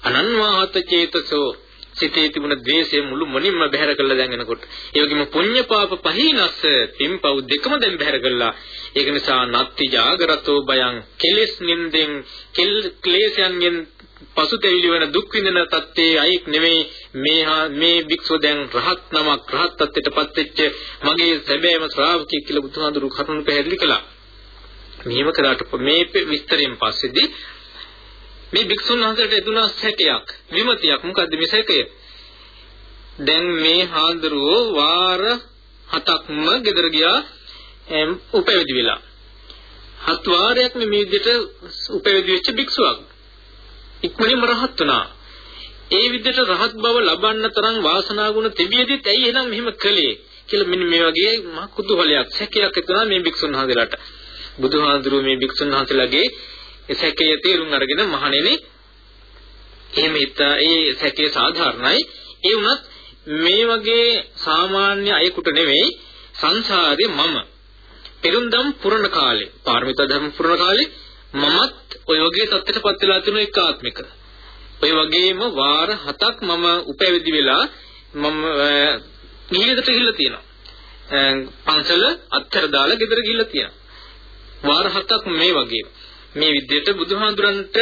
අනන්වාහත චේතසෝ සිතේ තිබුණ ද්වේෂය මුළු මොනින්ම බැහැර කළා දැන් එනකොට. ඒ වගේම පුඤ්ඤ පාප පහිනස්ස පින්පව් දෙකම දැන් බැහැර කළා. ඒක නිසා නත්ති ජාගරතෝ බයං කෙලෙස් නින්දෙන් කෙල් ක්ලේශයන්ගෙන් පසුතැවිලි වෙන දුක් විඳින තත්ත්වයේ අයෙක් නෙමෙයි. මේ මේ භික්ෂුව දැන් රහත් නමක් රහත් තත්ත්වයටපත් වෙච්ච මගේ සැබෑම ශ්‍රාවකයෙක් කියලා බුදුහාඳුරු කරුණු පැහැදිලි කළා. මෙහෙම කළාට මේ විස්තරයෙන් පස්සේදී මේ භික්ෂුන් වහන්සේට එදුනා සැකයක් විමතියක්. මොකද්ද මේ සැකය? දැන් මේ හාඳුරුවෝ වාර හතක්ම ගෙදර ගියා උපැවිදි වෙලා. හත් වාරයක් මේ විදිහට උපැවිදි වෙච්ච භික්ෂුවක්. ඉක්මනින්ම රහත් වුණා. ඒ විදිහට රහත් බව ලබන්න තරම් වාසනා ගුණ තිබියදිත් ඇයි එහෙනම් මෙහෙම කළේ කියලා මෙන්න මේ වගේ මහ කුතුහලයක් සැකයක් ඇතුණා මේ භික්ෂුන් වහන්සේලාට. බුදුහාඳුරුවෝ මේ භික්ෂුන් වහන්සේලාගේ ඒ සැකයේ තේරුම් අරගෙන මහණෙනි එහෙම හිතා ඒ සැකේ සාධාරණයි. ඒ වුණත් මේ වගේ සාමාන්‍ය අයෙකුට නෙවෙයි සංසාරේ මම. පෙරුම්දම් පුරණ කාලේ පාරමිතා ධර්ම පුරණ කාලේ මමත් ඔය වගේ තත්ත්වයටපත් වෙලා තියෙන එක ආත්මික. ඔය වගේම වාර හතක් මම උපැවිදි වෙලා මම ගිහිදට ගිහිල්ලා තියෙනවා. පන්සල අත්තර දාලා ගෙදර ගිහිල්ලා තියෙනවා. වාර හතක් මේ වගේ මේ විදිහට බුදුහාඳුරන්ට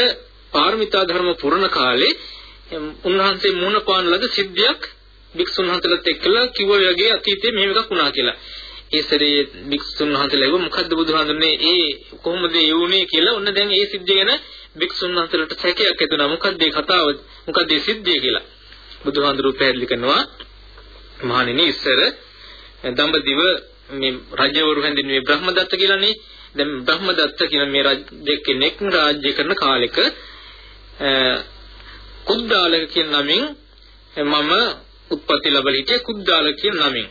පාරමිතා ධර්ම පුරණ කාලේ උන්වහන්සේ මුණ පාන ලද සිද්ධියක් භික්ෂුන් වහන්සේලාත් එක්කලා කිව්ව වගේ අතීතයේ මෙහෙම එකක් වුණා කියලා. ඒ සැරේ භික්ෂුන් වහන්සේලා කිව්ව මොකද්ද බුදුහාඳුරනේ ඒ කොහොමද ඒ වුනේ කියලා ඔන්න දැන් ඒ සිද්ධිය ගැන භික්ෂුන් වහන්සේලාට සැකයක් ඇතුණා. මොකද්ද මේ කතාව? මොකද්ද මේ සිද්ධිය කියලා. බුදුහාඳුරු පැහැදිලි කරනවා මහණෙනි ඉස්සර දඹදිව මේ රජවරු හැඳින්වුවේ බ්‍රහ්මදත්ත කියලානේ දැන් බ්‍රහ්මදත්ත කියන මේ රාජ්‍ය කෙනෙක් රාජ්‍ය කරන කාලෙක කුද්දාලක කියන නමින් මම උත්පත්ති ලැබලා හිටියේ කුද්දාලක කියන නමින්.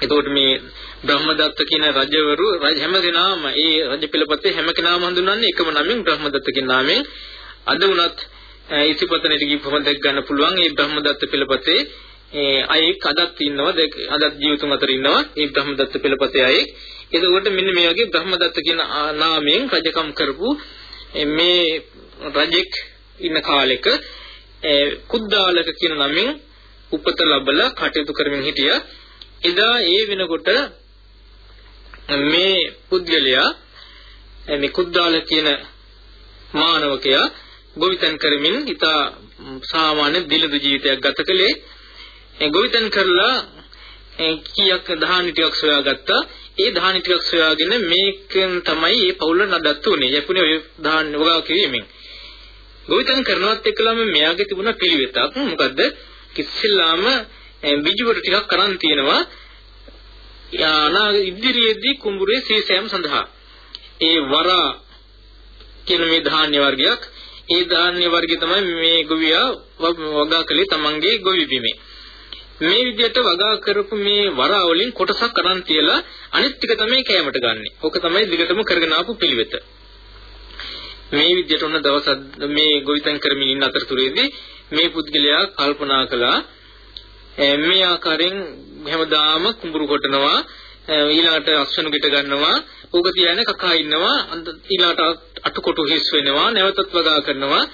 එතකොට මේ බ්‍රහ්මදත්ත කියන රජවරු හැම දෙනාම ඒ රජ පිළපතේ හැම කෙනාම හඳුන්වන්නේ එකම නමින් බ්‍රහ්මදත්ත කියන නාමයෙන්. අද වුණත් ඉතිපතනෙට ගිහම දැක් ගන්න පුළුවන් මේ බ්‍රහ්මදත්ත පිළපතේ. අයෙක් අදත් ඉන්නවා අදත් ජීවිතුන් අතර ඉන්නවා ඒ බ්‍රහ්මදත්ත පිළපතේ අයෙක්. එතකොට මෙන්න මේ වගේ බ්‍රහ්මදත්ත කියන නාමයෙන් රජකම් කරපු මේ රජෙක් ඉන්න කාලෙක කුද්දාලක කියන නමින් උපත ලැබලා කටයුතු කරමින් හිටියා. එදා ඒ වෙනකොට මේ පුද්ගලයා මේ කුද්දාල කියන මානවකයා ගොවිතැන් කරමින් ඉතා සාමාන්‍ය දිලදු ජීවිතයක් ගත කළේ. ඒ ගොවිතැන් කරලා කීයක් දහානි ටිකක් සොයාගත්තා. ඒ ධානි ටිකක් සොයාගෙන මේකෙන් තමයි මේ පවුල නඩත්තු උනේ. යපුනේ ඔය ධාන්‍ය වගා කිරීමෙන්. ගොවිතැන් කරනවත් එක්කලම මෙයාගේ තිබුණ පිළිවෙතක්. මොකද්ද? කිසිලාම බිජුවට ටිකක් කරන් තියෙනවා. යානා ඉදිරියේදී කුඹුරේ සීසෑම් සඳහා. ඒ වරා කියන මේ ධාන්‍ය වර්ගයක් ඒ ධාන්‍ය වර්ගය තමයි මේ ගොවියා වගා කළේ තමන්ගේ ගොවි බිමේ. මේ විදිහට වගා කරපු මේ වරා වලින් කොටසක් අරන් තියලා අනිත් ටික තමයි කෑමට ගන්නෙ. ඕක තමයි දිගටම කරගෙන ආපු පිළිවෙත. මේ විදිහට ඔන්න දවස් මේ ගොවිතැන් කරමින් ඉන්න අතරතුරේදී මේ පුද්ගලයා කල්පනා කළා මේ ආකාරයෙන් හැමදාම කුඹුරු කොටනවා. ඊළඟට අස්වනු ගෙට ගන්නවා. ඕක තියන්නේ කකා ඉන්නවා. ඊළඟට අටකොටු හිස් වෙනවා. නැවතත් වගා කරනවා.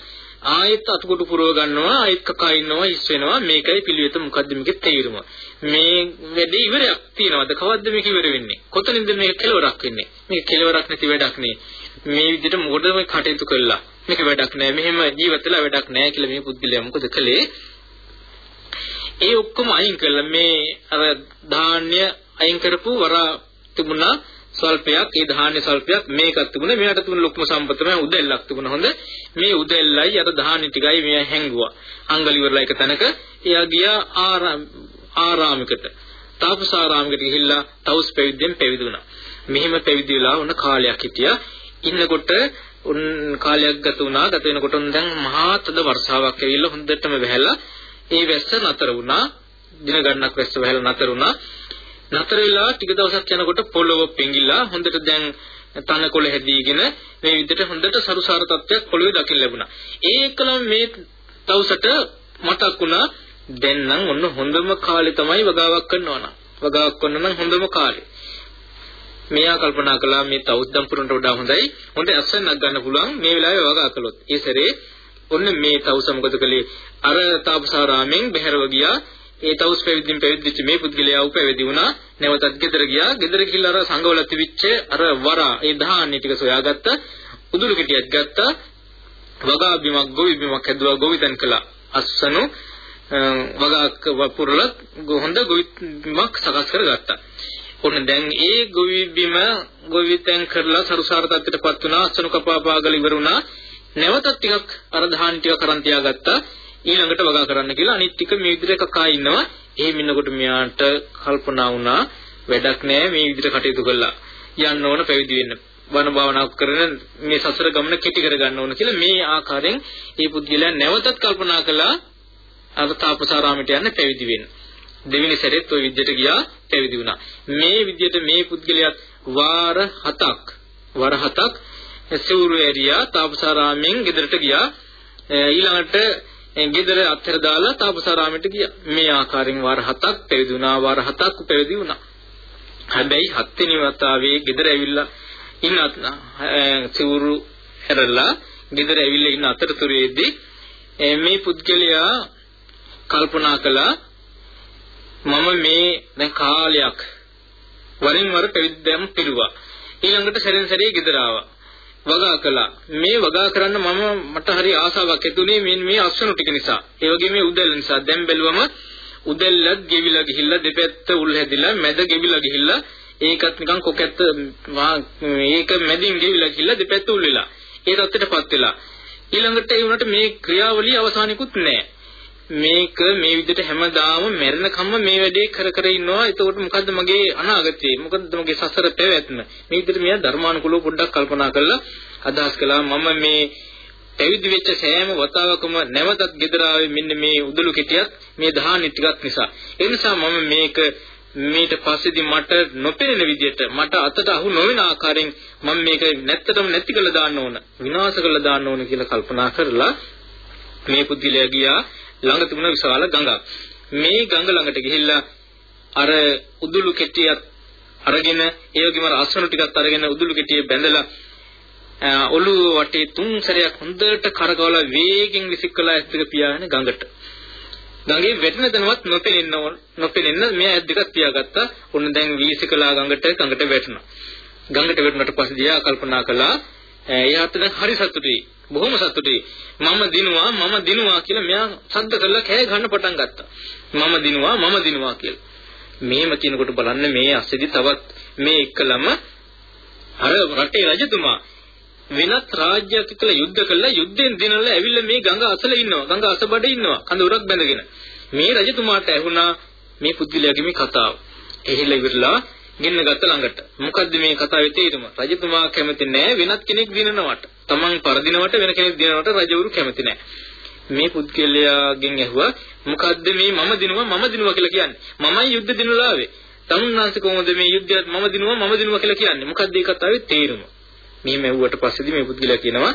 ආයෙත් අතුකොටු පුරව ගන්නවා. ආයෙත් කකා ඉන්නවා හිස් වෙනවා. මේකයි පිළිවෙත මොකද්ද මේකේ තේරුම. මේ වැඩේ ඉවරයක් තියනවාද? කවද්ද මේක ඉවර වෙන්නේ? කොතනින්ද මේක කෙලවරක් වෙන්නේ? මේක කෙලවරක් නැති වැඩක් නේ. මේ විදිහට මොකටද මේ කටයුතු කළා? මේක වැඩක් නෑ. මෙහෙම ජීවත් වෙලා වැඩක් නෑ කියලා මේ පුද්ගලයා මොකද කළේ? ඒ ඔක්කොම අයින් කළා මේ අර ධාන්‍ය අයින් කරපු වරා තිබුණා ස්වල්පයක්. ඒ ධාන්‍ය ස්වල්පයක් මේකක් තිබුණා. මෙයාට තිබුණ ලොකුම සම්පත තමයි උදැල්ලක් තිබුණා. හොඳ? මේ උදැල්ලයි අර ධාන්‍ය ටිකයි මෙයා හැංගුවා. අංගලිවරලා එක තැනක එයා ගියා ආරාමිකට. තාපසාරාමයකට ගිහිල්ලා තවුස් පැවිද්දෙන් පැවිදි වුණා මෙහෙම පැවිදි වෙලා වුණ කාලයක් හිටියා. ඉන්නකොට උන් කාලයක් ගත වුණා. ගත වෙනකොට දැන් මහා තද වර්ෂාවක් ඇවිල්ලා හොඳටම වැහැලා ඒ වැස්ස නතර වුණා දින ගණනක් වැස්ස වැහැලා නතර වුණා නතර වෙලා ටික දවසක් යනකොට පොළොව පෙඟිලා හොඳට දැන් තනකොළ හැදීගෙන මේ විදිහට හොඳට සරුසාර තත්ත්වයක් පොළොවේ දකින්න ලැබුණා. ඒකලම මේ දවසට මතක් වුණා දැන් නම් ඔන්න හොඳම කාලේ තමයි වගාවක් කරනවා නම්. වගාවක් කරන නම් හොඳම කාලේ. මෙයා කල්පනා කළා මේ තවුද්දම් පුරන්ට වඩා හොඳයි. හොඳ ඇස්සෙන්ක් ගන්න පුළුවන් මේ වෙලාවේ වගා කළොත්. ඒ සැරේ ඔන්න මේ තවුස මොකද කළේ? අර තාපසාරාමෙන් බැහැරව ගියා. ඒ තවුස් පැවිදිින් පැවිදිච්ච මේ පුද්ගලයා උපැවිදි වුණා. නැවතත් ගෙදර ගියා. ගෙදර ගිහිල්ලා අර සංඝවල තිබිච්ච අර වරා ඒ ධාන්‍ය ටික සොයාගත්තා. උදුළු කෙටියක් ගත්තා. වගා බිමක් ගොවි බිමක් හැදුවා ගොවිතැන් කළා. අස්සනු වගාක් වපුරලා හොඳ ගොවි බිමක් සකස් කරගත්තා. ඔන්න දැන් ඒ ගොවි බිම ගොවිතැන් කරලා සරුසාර තත්ත්වයටපත් වුණා. අස්සනු කපාපාගල ඉවර වුණා. නැවතත් ටිකක් අර ධාන්‍ය ටික කරන් තියාගත්තා. ඊළඟට වගා කරන්න කියලා අනිත් ටික මේ විදිහට කකා ඉන්නවා. එහෙම ඉන්නකොට මෙයාට කල්පනා වුණා වැඩක් නෑ මේ විදිහට කටයුතු කළා. යන්න ඕන පැවිදි වෙන්න. වන භාවනා කරන මේ සසර ගමන කෙටි කර ගන්න ඕන කියලා මේ ආකාරයෙන් මේ පුද්ගලයා නැවතත් කල්පනා කළා අර තාපසාරාමයට යන්න පැවිදි වෙන්න. දෙවෙනි සැරේත් ওই විදිහට ගියා පැවිදි වුණා. මේ විදිහට මේ පුද්ගලයාත් වාර හතක් වර හතක් සිවුරු ඇරියා තාපසාරාමෙන් ගෙදරට ගියා. ඊළඟට ගෙදර අත්හැර දාලා තාපසාරාමයට ගියා. මේ ආකාරයෙන් වාර හතක් පැවිදි වුණා. වාර හතක් පැවිදි වුණා. හැබැයි හත්වෙනි වතාවේ ගෙදර ඇවිල්ලා ඉන්න සිවුරු හැරලා ගෙදර ඇවිල්ලා ඉන්න අතරතුරේදී මේ පුද්ගලයා කල්පනා කළා මම මේ දැන් කාලයක් වරින් වර පැවිද්දම් පිරුවා ඊළඟට සැරෙන් සැරේ ගෙදර ආවා වගා කළා. මේ වගා කරන්න මම මට හරි ආසාවක් ඇතුනේ මේ මේ අස්වනු ටික නිසා. ඒ වගේ මේ උදැල්ල නිසා. දැන් බැලුවම උදැල්ලත් ගෙවිලා ගිහිල්ලා දෙපැත්ත උල් හැදිලා මැද ගෙවිලා ගිහිල්ලා ඒකත් නිකන් කොකැත්ත මේක මැදින් ගෙවිලා ගිහිල්ලා දෙපැත්ත උල් වෙලා. ඒ තත්ත්වයටපත් වෙලා. ඊළඟට ඒ වුණාට මේ ක්‍රියාවලිය අවසානිකුත් නැහැ. මේක මේ විදිහට හැමදාම මැරෙනකම්ම මේ වැඩේ කර කර ඉන්නවා. එතකොට මොකද්ද මගේ අනාගතේ? මොකද්ද මගේ සසර පැවැත්ම? මේ විදිහට මෙයා ධර්මානුකූලව පොඩ්ඩක් කල්පනා කරලා අදහස් කළා මම මේ පැවිදි වෙච්ච සෑම වතාවකම නැවතත් ගෙදර ආවේ මෙන්න මේ උදළු කෙටියක් මේ දහානි ටිකක් නිසා. ඒ නිසා මම මේක මේට පස්සේදී මට නොපෙනෙන විදිහට මට අතට අහු නොවන ආකාරයෙන් මම මේක නැත්තටම නැති කළා දාන්න ඕන විනාශ කළා දාන්න ඕන කියලා කල්පනා කරලා මේ පුද්ගලයා ගියා ළඟ තිබුණ විශාල ගඟක්. මේ ගඟ ළඟට ගිහිල්ලා අර උදුළු කෙටියක් අරගෙන ඒ වගේම අස්වනු ටිකක් අරගෙන උදුළු කෙටියේ බැඳලා ඔළුව වටේ තුන් සැරයක් හොඳට කරකවලා වේගෙන් විසිකලා ඇස් දෙක පියාගෙන ගඟට. ගඟේ වැටෙන තැනවත් නොපෙනෙන්න නොපෙනෙන්න මෙයා ඇස් දෙකක් පියාගත්තා. ඔන්න දැන් විසිකලා ගඟට ගඟට වැටුණා. ගඟට වැටුණාට පස්සේ දිහා කල්පනා කළා එයාට දැන් හරි සතුටුයි. බොහොම සතුටුයි. මම දිනුවා මම දිනුවා කියලා මෙයා සද්ද කරලා කෑ ගන්න පටන් ගත්තා. මම දිනුවා මම දිනුවා කියලා. මේම කියනකොට බලන්න මේ අස්සෙදි තවත් මේ එක්කලම අර රටේ රජතුමා වෙනත් රාජ්‍යයක් එක්කලා යුද්ධ කළා යුද්ධෙන් දිනලා ඇවිල්ලා මේ ගඟ අසල ඉන්නවා ගඟ අසබඩ ඉන්නවා කඳවුරක් බැඳගෙන මේ රජතුමාට ඇහුණා මේ පුද්ගලයාගේ මේ කතාව එහෙලා ඉවරලා ගෙන්න ගත්ත ළඟට. මොකද්ද මේ කතාවේ තේරුම? රජතුමා කැමති නෑ වෙනත් කෙනෙක් දිනනවට. තමන් පරදිනවට වෙන කෙනෙක් දිනනවට රජවරු කැමති නෑ. මේ පුද්ගලයාගෙන් ඇහුවා මොකද්ද මේ මම දිනුවා මම දිනුවා කියලා කියන්නේ? මමයි යුද්ධ දිනලා ආවේ තමුන්නාන්සේ කොහොමද මේ යුද්ධයත් මම දිනුවා මම දිනුවා කියලා කියන්නේ? මොකද්ද මේ කතාවේ තේරුම? මෙහෙම ඇහුවට පස්සේදී මේ පුද්ගලයා කියනවා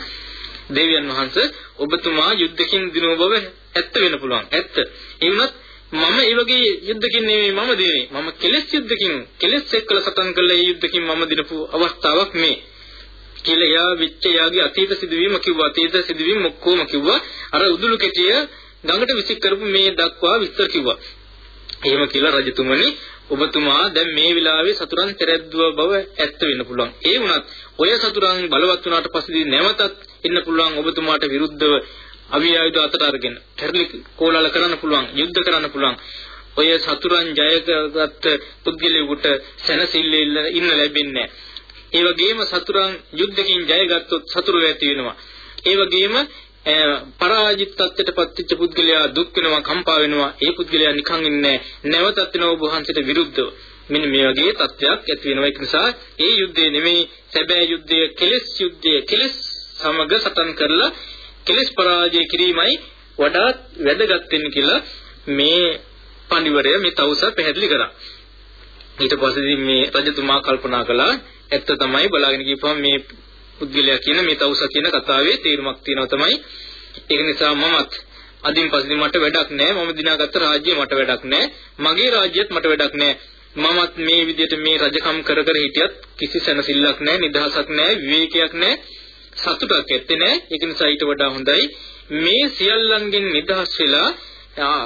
දෙවියන් වහන්සේ ඔබතුමා යුද්ධකින් දිනුව බව ඇත්ත වෙන්න පුළුවන්. ඇත්ත. ඒ වුණත් මම ඒ වගේ යුද්ධකින් නෙමෙයි මම දිනේ මම කෙලෙස් යුද්ධකින් කෙලෙස් එක්කල සටන් කළ ඒ යුද්ධකින් මම දිනපු අවස්ථාවක් මේ. කියලා එයා විච්ච යාගේ අතීත සිදුවීම කිව්වා. අතීත සිදුවීම් ඔක්කොම කිව්වා. අර උදුළු කෙටිය ගඟට විසික් කරපු මේ දක්වා විස්තර කිව්වා. එහෙම කියලා රජතුමනි ඔබතුමා දැන් මේ වෙලාවේ සතුරන් තෙරැද්දුව බව ඇත්ත වෙන්න පුළුවන්. ඒ වුණත් ඔය සතුරන් බලවත් වුණාට පස්සේ නැවතත් එන්න පුළුවන් ඔබතුමාට විරුද්ධව අවියායුධ අතට අරගෙන පෙරලි කෝලල කරන්න පුළුවන් යුද්ධ කරන්න පුළුවන්. ඔය සතුරන් ජයගත් පුද්ගලයෙකුට සැනසෙල්ල ඉන්න ලැබෙන්නේ ඒ වගේම සතුරන් යුද්ධකින් ජයගත්තොත් සතුරු ඇති වෙනවා. ඒ වගේම පරාජිත තත්ත්වයටපත් වෙච්ච පුද්ගලයා දුක් වෙනවා කම්පා වෙනවා. ඒ පුද්ගලයා නිකන් ඉන්නේ නැවතත් වෙනව ඔබ වහන්සේට විරුද්ධව. මෙන්න මේ වගේ තත්ත්වයක් ඇති වෙනවා. ඒක නිසා ඒ යුද්ධය නෙමෙයි සැබෑ යුද්ධය කෙලෙස් යුද්ධය. කෙලෙස් සමග සටන් කරලා කෙලෙස් පරාජය කිරීමයි වඩාත් වැදගත් වෙන්නේ කියලා මේ පඬිවරය මේ තවුස පැහැදිලි කරා. ඊට පස්සේ මේ රජතුමා කල්පනා කළා ඇත්ත තමයි බලාගෙන ගිහපුවම මේ පුද්ගලයා කියන මේ තවුස කියන කතාවේ තේරුමක් තියෙනවා තමයි. ඒක නිසා මමත් අදින් පස්සේ මට වැඩක් නැහැ. මම දිනාගත්ත රාජ්‍යය මට වැඩක් නැහැ. මගේ රාජ්‍යයත් මට වැඩක් නැහැ. මමත් මේ විදිහට මේ රජකම් කර කර හිටියත් කිසි සැනසෙල්ලක් නැහැ, නිදහසක් නැහැ, විවේකයක් නැහැ, සතුටක් ඇත්තේ නැහැ. ඒක නිසා ඊට වඩා හොඳයි මේ සියල්ලන්ගෙන් නිදහස් වෙලා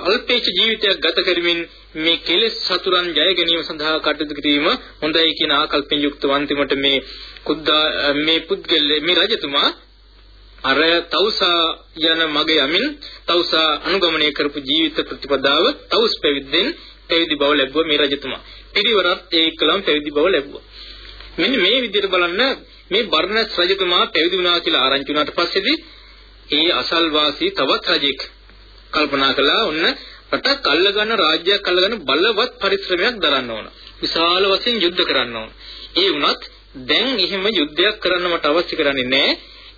අල්පේච්ඡ ජීවිතයක් ගත කරමින් මේ කෙලෙස් සතුරන් ජය ගැනීම සඳහා කටයුතු කිරීම හොඳයි කියන ආකල්පෙන් යුක්තව අන්තිමට මේ කුද්දා මේ පුද්ගල මේ රජතුමා අර තවුසා යන මග යමින් තවුසා අනුගමනය කරපු ජීවිත ප්‍රතිපදාව තවුස් පැවිද්දෙන් පැවිදි බව ලැබුවා මේ රජතුමා. පිරිවරත් ඒකලම් පැවිදි බව ලැබුවා. මෙන්න මේ විදිහට බලන්න මේ බර්ණස් රජතුමා පැවිදි වුණා කියලා ආරංචි වුණාට පස්සේදී ඒ අසල්වාසී තවත් රජෙක් කල්පනා කළා ඔන්න රටක් අල්ලගන්න රාජ්‍යයක් අල්ලගන්න බලවත් පරිශ්‍රමයක් දරන්න ඕන. විශාල වශයෙන් යුද්ධ කරන්න ඕන. ඒ වුණත් දැන් එහෙම යුද්ධයක් කරන්න මට අවශ්‍ය කරන්නේ නැහැ.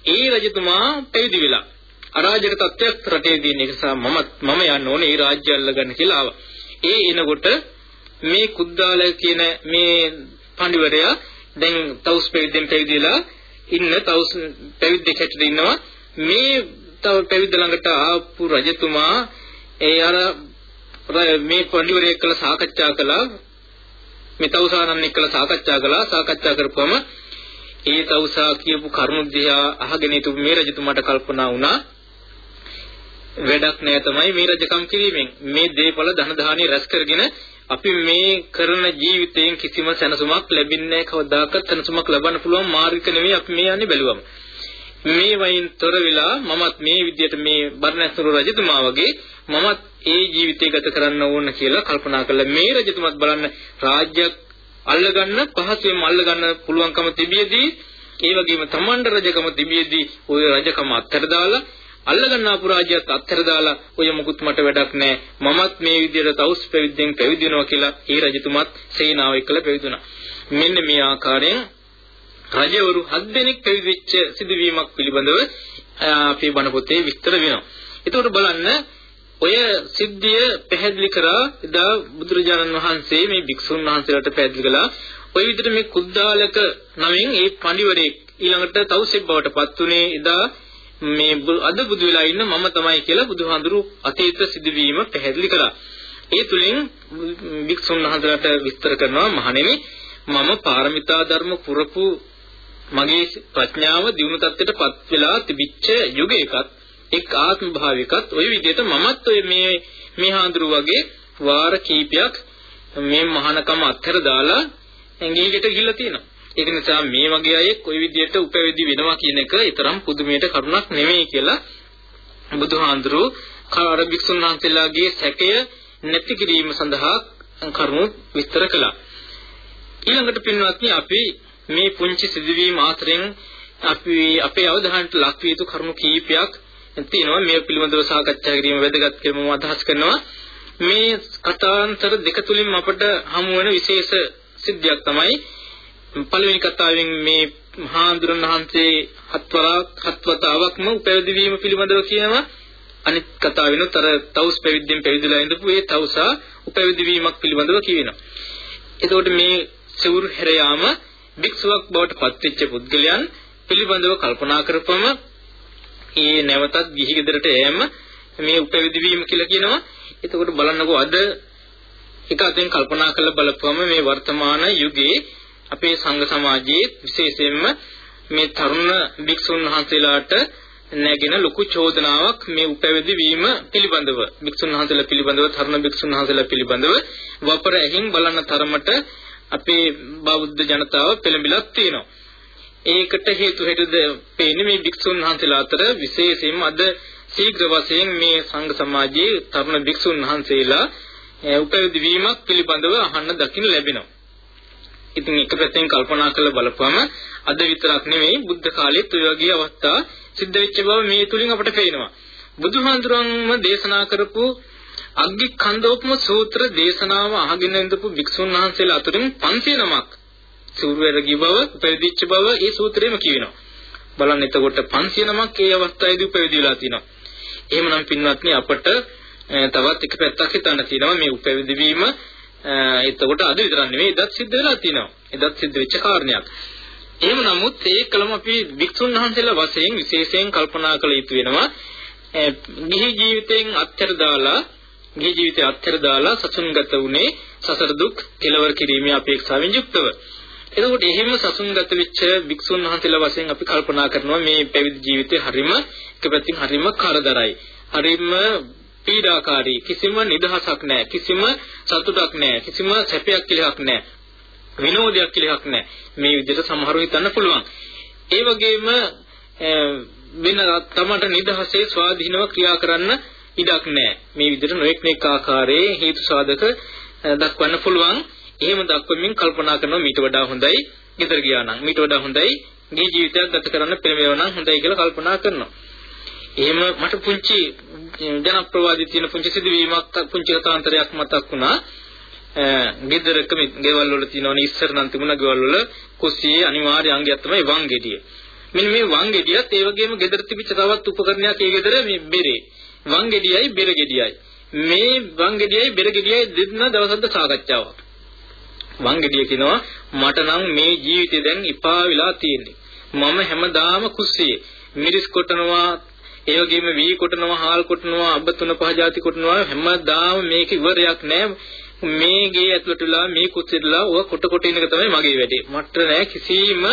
ඒ රජතුමා පැවිදි වෙලා අරාජක තත්ත්වයක් රටේ දින නිසා මම මම යන්න ඕනේ ඒ රාජ්‍ය අල්ලගන්න කියලා ආවා. ඒ එනකොට මේ කුද්දාල කියන මේ පඬිවරයා දැන් තවුස් පැවිද්දෙන් පැවිදිලා ඉන්න තවුස් පැවිද්දෙක් හැටියට ඉන්නවා. මේ තව පැවිද්ද ළඟට ආපු රජතුමා ඒ අර මේ පඬිවරයෙක් කළ සාකච්ඡා කළා. මේ තවුසානන් එක්කලා සාකච්ඡා කළා. සාකච්ඡා කරපුවම ඒ තවුසා කියපු කරුණු දිහා අහගෙන ඉතු මේ රජතුමාට කල්පනා වුණා. වැඩක් නෑ තමයි මේ රජකම් කිරීමෙන්. මේ දේපල ධන දාහනේ රැස් කරගෙන අපි මේ කරන ජීවිතයෙන් කිසිම සැනසුමක් ලැබෙන්නේ නැහැ කවදාකවත් සැනසුමක් ලබන්න පුළුවන් මාර්ගික නෙවෙයි අපි මේ යන්නේ බැලුවම. මේ වයින් තොර වෙලා මමත් මේ විදියට මේ බර්ණැස්තුරු රජතුමා වගේ මමත් ඒ ජීවිතය ගත කරන්න ඕන කියලා කල්පනා කළා මේ රජතුමත් බලන්න රාජ්‍යයක් අල්ලගන්න පහසුවෙන් අල්ලගන්න පුළුවන්කම තිබියදී ඒ වගේම තමන්ට රජකම තිබියදී ওই රජකම අත්හැර දාලා අල්ලගන්න ආපු රාජ්‍යයත් අත්හැර දාලා ඔය මුකුත් මට වැඩක් නැහැ මමත් මේ විදියට තවුස් පැවිද්දෙන් පැවිදි වෙනවා කියලා ඒ රජතුමත් සේනාව එක්කලා පැවිදුණා මෙන්න මේ ආකාරයෙන් රජවරු හත් දෙනෙක් පැවිදිච්ච සිදුවීමක් පිළිබඳව අපේ බණ පොතේ විස්තර වෙනවා. එතකොට බලන්න ඔය සිද්ධිය පැහැදිලි කරා එදා බුදුරජාණන් වහන්සේ මේ භික්ෂුන් වහන්සේලාට පැහැදිලි කළා. ඔය විදිහට මේ කුද්දාලක නමින් ඒ පඬිවරයෙක් ඊළඟට තවුසෙක් බවට පත් උනේ එදා මේ අද බුදු වෙලා ඉන්න මම තමයි කියලා බුදුහාඳුරු අතීත සිදුවීම පැහැදිලි කළා. ඒ තුලින් භික්ෂුන් වහන්සේලාට විස්තර කරනවා මහණෙනි මම පාරමිතා ධර්ම පුරපු මගේ ප්‍රඥාව දියුණු තත්ත්වයටපත් වෙලා තිබිච්ච යුගයකත් එක් ආත්ම භාවිකත් ওই විදිහට මමත් ඔය මේ මේ හාඳුරු වගේ වාර කීපයක් මේ මහානකම අත්හැර දාලා ඇඟිලිට ගිහිල්ලා තියෙනවා. ඒක නිසා මේ වගේ අයෙක් ওই විදිහට උපවිදි වෙනවා කියන එක ඊතරම් පුදුමයට කරුණක් නෙමෙයි කියලා බුදුහාඳුරු කාර භික්ෂුන් වහන්සේලාගේ සැකය නැති කිරීම සඳහා කරුණු විස්තර කළා. ඊළඟට පින්වත්නි අපි මේ පුංචි සිදුවීම් ආතරෙන් අපි අපේ අවධානයට ලක් විය යුතු කරුණු කීපයක් තියෙනවා මේ පිළිබඳව සාකච්ඡා කිරීම වැදගත් කියලා මම අදහස් කරනවා මේ කතාන්තර දෙක තුලින් අපට හමු වෙන විශේෂ සිද්ධියක් තමයි පළවෙනි කතාවෙන් මේ මහාඳුරන් වහන්සේ හත්වරක් හත්වතාවක්ම උපැවිදි වීම පිළිබඳව කියනවා අනිත් කතාවෙනුත් අර තවුස් පැවිද්දෙන් පැවිදිලා ඉඳපු ඒ තවුසා උපැවිදි වීමක් පිළිබඳව කියනවා එතකොට මේ සෙවුරු හැර යාම භික්ෂුවක් බවට පත්වෙච්ච පුද්ගලයන් පිළිබඳව කල්පනා කරපම ඒ නැවතත් ගිහි ගෙදරට යෑම මේ උපවිදි වීම කියලා කියනවා. එතකොට බලන්නකෝ අද එක අතෙන් කල්පනා කරලා බලපුවම මේ වර්තමාන යුගයේ අපේ සංඝ සමාජයේ විශේෂයෙන්ම මේ තරුණ භික්ෂුන් වහන්සේලාට නැගෙන ලොකු චෝදනාවක් මේ උපැවිදි වීම පිළිබඳව භික්ෂුන් වහන්සේලා පිළිබඳව තරුණ භික්ෂුන් වහන්සේලා පිළිබඳව වපර ඇහින් බලන තරමට අපේ බෞද්ධ ජනතාව පෙළඹිලා තියෙනවා. ඒකට හේතු හේතුද පේන්නේ මේ භික්ෂුන් වහන්සේලා අතර විශේෂයෙන්ම අද ශීඝ්‍ර වශයෙන් මේ සංඝ සමාජයේ තරුණ භික්ෂුන් වහන්සේලා උපවිදි වීමක් පිළිබඳව අහන්න දකින්න ලැබෙනවා. ඉතින් එක පැත්තෙන් කල්පනා කරලා බලපුවම අද විතරක් නෙවෙයි බුද්ධ කාලෙත් ඔය වගේ අවස්ථා සිද්ධ වෙච්ච බව මේ තුලින් අපට පේනවා. බුදුහාඳුරන්ම දේශනා කරපු අග්ගිකන්දෝපම සූත්‍ර දේශනාව අහගෙන ඉඳපු භික්ෂුන් වහන්සේලා අතරින් 500 නමක් සූර්යරගී බව උපවිදිච්ච බව ඒ සූත්‍රයේම කියනවා. බලන්න එතකොට 500 නමක් ඒ අවස්ථාවේදී උපවිදිලා තිනවා. එහෙමනම් පින්වත්නි අපට තවත් එක පැත්තක් හිතන්න තියෙනවා මේ උපවිදි වීම එතකොට අද විතරක් නෙවෙයි එදත් සිද්ධ වෙලා තියෙනවා. එදත් සිද්ධ වෙච්ච කාරණයක්. එහෙම නමුත් ඒකලම අපි වික්ෂුන් වහන්සේලා වශයෙන් විශේෂයෙන් කල්පනා කළ යුතු වෙනවා. ගිහි ජීවිතයෙන් අත්හැර දාලා ගිහි ජීවිතය අත්හැර දාලා සසුන්ගත වුණේ සසර දුක් කෙලවර කිරීමේ අපේක්ෂාවෙන් යුක්තව. එතකොට එහෙම සසුන්ගත වෙච්ච වික්ෂුන් වහන්සේලා වශයෙන් අපි කල්පනා කරනවා මේ පැවිදි ජීවිතේ හරීම එක පැත්තකින් හරීම කරදරයි. හරීම පීඩාකාරී කිසිම නිදහසක් නැහැ. කිසිම සතුටක් නැහැ. කිසිම සැපයක් කියලා නැහැ. විනෝදයක් කියලා නැහැ. මේ විදිහට සමහරව හිතන්න පුළුවන්. ඒ වගේම වෙන තමට නිදහසේ ස්වාධීනව ක්‍රියා කරන්න ඉඩක් නැහැ. මේ විදිහට නොඑක් නෙක් ආකාරයේ හේතු සාධක දක්වන්න පුළුවන්. එහෙම දක්වමින් කල්පනා කරනවා මීට වඩා හොඳයි ගෙදර ගියා නම් මීට වඩා හොඳයි ගේ ජීවිතයක් ගත කරන්න පෙරමෙව නම් හොඳයි කියලා කල්පනා කරනවා. එහෙම මට පුංචි ජනප්‍රවාදී තියෙන පුංචි සිදුවීමක් පුංචි කතාන්තරයක් මතක් වුණා. ගෙදරක ගෙවල් වල තියෙනවනේ ඉස්සර නම් තිබුණා ගෙවල් වල කුස්සියේ අනිවාර්ය අංගයක් තමයි වංගෙඩිය. මෙන්න මේ වංගෙඩියත් ඒ වගේම ගෙදර තිබිච්ච තවත් උපකරණයක් ඒ ගෙදර මේ බෙරේ. වංගෙඩියයි බෙරගෙඩියයි. මේ වංගෙඩියයි බෙරගෙඩියයි දෙන්න දවසක් සාකච්ඡාවක්. වංගෙඩිය කියනවා මට නම් මේ ජීවිතේ දැන් ඉපා වෙලා තියෙන්නේ. මම හැමදාම කුස්සියේ මිරිස් කොටනවා ඒ වගේම වී කොටනවා හාල් කොටනවා අබ තුන පහ ಜಾති කොටනවා හැමදාම මේක ඉවරයක් නෑ. මේ ගේ ඇතුළටලා මේ කුස්සියටලා ඔය කොට කොට ඉන්න එක තමයි මගේ වැඩේ. මට නෑ කිසිම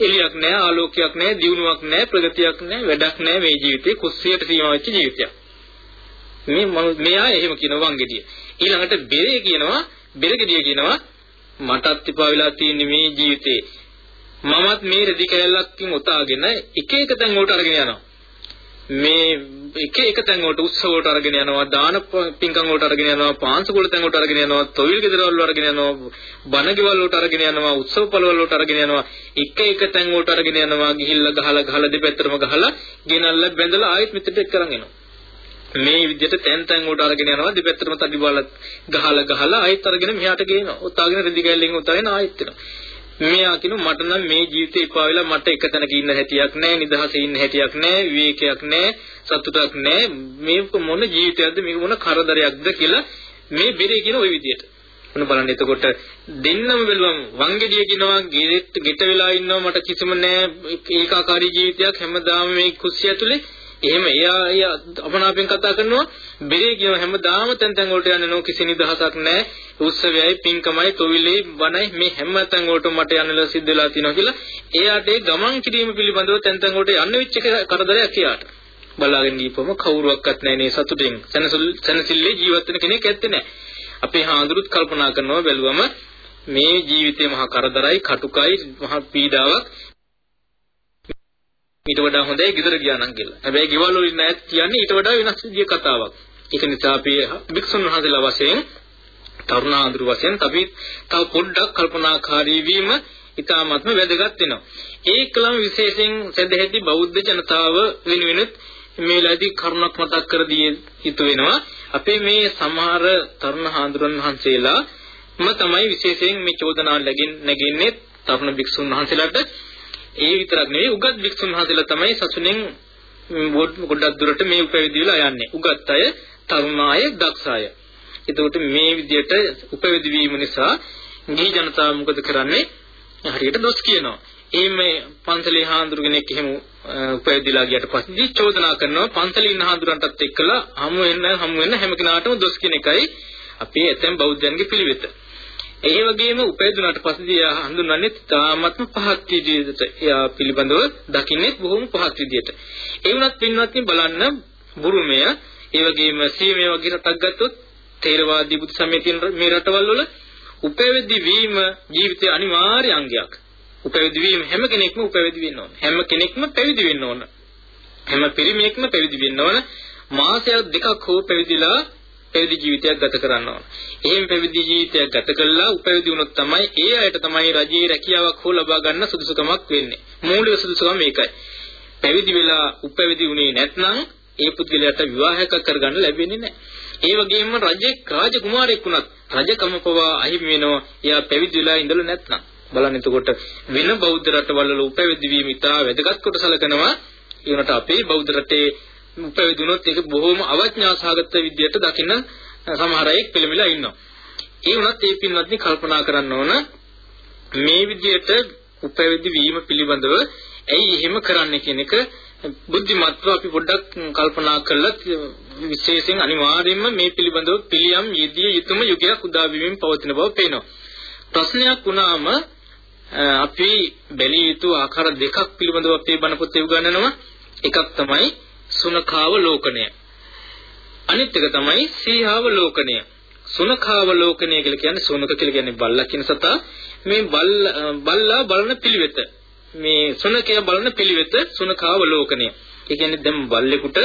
එළියක් නෑ ආලෝකයක් නෑ දියුණුවක් නෑ ප්‍රගතියක් නෑ වැඩක් නෑ මේ ජීවිතේ. කුස්සියට සීමා වෙච්ච ජීවිතයක්. මේ මෙයා එහෙම කියන වංගෙඩිය. ඊළඟට බෙරේ කියනවා බෙරගෙඩිය කියනවා මටත් ඉපා වෙලා තියෙන මේ ජීවිතේ. මමත් මේ රෙදි කැලලක්කින් උතාගෙන එක එක තැන් වලට අරගෙන යනවා. මේ එක එක තැන් වලට උත්සව වලට අරගෙන යනවා දාන පින්කම් වලට අරගෙන යනවා පාංශකුල තැන් වලට අරගෙන යනවා තොවිල් ගෙදර වල අරගෙන යනවා බණගෙවල් වලට අරගෙන යනවා උත්සව පළවල් වලට අරගෙන යනවා. එක එක තැන් වලට අරගෙන යනවා ගිහිල්ලා ගහලා ගහලා දෙපැත්තටම ගහලා ගෙනල්ලා බැඳලා ආයෙත් මෙතෙට එක් කරන් එනවා. මේ විදිහට තැන් තැන් වලට අරගෙන යනවා දෙපැත්තටම තඩි බාලා ගහලා ගහලා ආයෙත් අරගෙන මෙහාට ගේනවා. උතාගෙන රෙදි ගැල්ලෙන් උතාගෙන ආයෙත් එනවා. මෙයා කියන මට නම් මේ ජීවිතේ ඉපා වෙලා මට එක තැනක ඉන්න හැටියක් නැහැ නිදහසේ ඉන්න හැටියක් නැහැ විවේකයක් නැහැ සතුටක් නැහැ මේ මොන ජීවිතයක්ද මේක මොන කරදරයක්ද කියලා මේ බෙරේ කියන ওই විදියට. මොන බලන්න එතකොට දෙන්නම බැලුවම වංගෙඩිය කියනවා ගෙට ගෙට වෙලා ඉන්නවා මට කිසිම නැහැ ඒකාකාරී ජීවිතයක්. හැමදාම මේ කුස්සිය ඇතුලේ එහෙම එයා එයා අපනාපෙන් කතා කරනවා බෙරේ කියන හැමදාම තැන් තැන් වලට යන්නේ නෝ කිසි නිදහසක් නැහැ. උත්සවයයි පින්කමයි තොවිලේ බණයි මේ හැම තැන් වලට මට යන්නලා සිද්ධ වෙලා තියෙනවා කියලා එයාට ඒ ගමන් කිරීම පිළිබඳව තැන් තැන් වලට යන්න වෙච්ච කරදරයක් එයාට. බලාගෙන ගිහපම කවුරුවක්වත් නැහැ නේ සතුටින්. සනසිල්ලේ ජීවත් වෙන කෙනෙක් ඇත්තේ නැහැ. අපේ හාඳුරුත් කල්පනා කරනවා බැලුවම මේ ජීවිතේ මහා කරදරයි කටුකයි මහා පීඩාවක්. ඊට වඩා හොඳයි ගෙදර ගියා නම් කියලා. හැබැයි ගෙවල් වලින් නැත් කියන්නේ ඊට වඩා වෙනස් විදිය කතාවක්. ඒක නිසා අපි භික්ෂුන් වහන්සේලා වශයෙන් තරුණ ආඳුරු වශයෙන් අපි තව පොඩ්ඩක් කල්පනාකාරී වීම ඉතාමත්ම වැදගත් වෙනවා. ඒකලම විශේෂයෙන් සදැහැති බෞද්ධ ජනතාව වෙනුවෙනුත් මේලාදී කරුණක් මතක් කර දී යුතු වෙනවා. අපේ මේ සමහර තරුණ ආඳුරන් වහන්සේලාම තමයි විශේෂයෙන් මේ චෝදනා නැගින්නේ තරුණ භික්ෂුන් වහන්සේලාට ඒ විතරක් නෙවෙයි උගත් භික්ෂුන් වහන්සේලා තමයි සසුනෙන් ගොඩක් දුරට මේ උපවිදි වෙලා යන්නේ. උගත් අය, තරුණ අය, දක්ෂ අය. එතකොට මේ විදියට උපවිදි වීම නිසා ගිහි ජනතාව මොකද කරන්නේ? හරියට දොස් කියනවා. එහෙම පන්සලේ හාමුදුරු කෙනෙක් එහෙම උපවිදිලා ගියට පස්සේ චෝදනා කරනවා පන්සලේ ඉන්න හාමුදුරන්ටත් එක්කලා හමු වෙන්න හමු වෙන්න හැම කෙනාටම දොස් කියන එකයි අපේ ඇතැම් බෞද්ධයන්ගේ පිළිවෙත. ඒ වගේම උපයදුනාට පස්සේ හඳුන්වන්නේ තාමත්ම පහත් විදිහට එයා පිළිබඳව දකින්නේ බොහොම පහත් විදිහට. ඒ වුණත් පින්වත්නි බලන්න බුරුමය ඒ වගේම සීමේ වගේ රටක් ගත්තොත් තේරවාදී බුදු සමයේ තියෙන මේ රටවල් වල උපයවිදි වීම ජීවිතයේ අනිවාර්ය අංගයක්. උපයවිදි වීම හැම කෙනෙක්ම උපයවිදි වෙන්න ඕන. හැම කෙනෙක්ම පැවිදි වෙන්න ඕන. හැම පිරිමියෙක්ම පැවිදි වෙන්න ඕන. මාසයක් දෙකක් හෝ පැවිදිලා පැවිදි ජීවිතයක් ගත කරන්න ඕන. එහෙම පැවිදි ජීවිතයක් ගත කළා උපැවිදි වුණොත් තමයි ඒ අයට තමයි රජයේ රැකියාවක් හෝ ලබා ගන්න සුදුසුකමක් වෙන්නේ. මූලික සුදුසුකම මේකයි. පැවිදි වෙලා උපැවිදි වුණේ නැත්නම් ඒ පුද්ගලයාට විවාහයක් කරගන්න ලැබෙන්නේ නැහැ. ඒ වගේම රජෙක් රාජකුමාරයෙක් වුණත් රජකම පවා අහිමි වෙනවා. එයා පැවිදි වෙලා ඉඳලා නැත්නම්. බලන්න එතකොට වෙන බෞද්ධ රටවල උපැවිදි වීම ඉතා වැදගත් කොට සැලකනවා. ඒ වුණාට අපේ බෞද්ධ රටේ උපැවිදුනොත් ඒක බොහොම අවඥාසහගත විදියට දකින්න සමහර අය පෙළඹිලා ඉන්නවා. ඒ වුණත් ඒ පින්වත්නි කල්පනා කරන්න ඕන මේ විදියට උපැවිදි වීම පිළිබඳව ඇයි එහෙම කරන්නේ කියන එක බුද්ධිමත්ව අපි පොඩ්ඩක් කල්පනා කළා විශේෂයෙන් අනිවාර්යයෙන්ම මේ පිළිබඳව පිළියම් යෙදිය යුතුම යුගයක් උදා වීමෙන් පවතින බව පේනවා. ප්‍රශ්නයක් වුණාම අපි බැලිය යුතු ආකාර දෙකක් පිළිබඳව අපේ බණ පොතේ උගන්වනවා. එකක් තමයි සුනඛාවලෝකණය. අනිත් එක තමයි සීහාවලෝකණය. සුනඛාවලෝකණය කියලා කියන්නේ සුනක කියලා කියන්නේ බල්ලා කියන සතා මේ බල්ලා බලන පිළිවෙත. මේ සුනකයා බලන පිළිවෙත සුනඛාවලෝකණය. ඒ කියන්නේ දැන් බල්ලෙකුට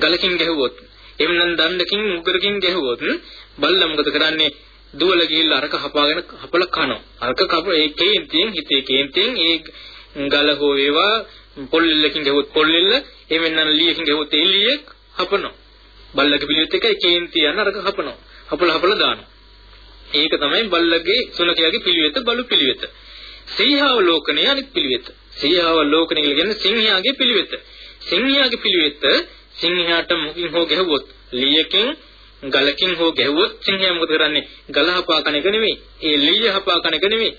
ගලකින් ගැහුවොත් එහෙම නැත්නම් දණ්ඩකින් මුගරකින් ගැහුවොත් බල්ලා මොකද කරන්නේ? දුවල ගිහිල්ලා අරක හපාගෙන හපල කනවා. අරක කප ඒ කේන්තියෙන් හිතේ කේන්තියෙන් ඒ ගල හෝ ඒවා පොල්ලෙල්ලකින් ගැහුවොත් පොල්ලෙල්ල එහෙම නැත්නම් ලීයකින් ගැහුවොත් ඒ ලීයක් හපනවා. බල්ලගේ පිළිවෙත් එකයි කේන්ති යන අරක හපනවා. හපල හපල දානවා. ඒක තමයි බල්ලගේ සුනකයාගේ පිළිවෙත බලු පිළිවෙත. සීහාව ලෝකණය අනිත් පිළිවෙත. සීහාව ලෝකණය කියන්නේ සිංහයාගේ පිළිවෙත. සිංහයාගේ පිළිවෙත සිංහයාට මුකින් හෝ ගැහුවොත් ලීයකින් ගලකින් හෝ ගැහුවොත් සිංහයා මොකද කරන්නේ? ගල හපා කන එක නෙමෙයි. ඒ ලීය හපා කන එක නෙමෙයි.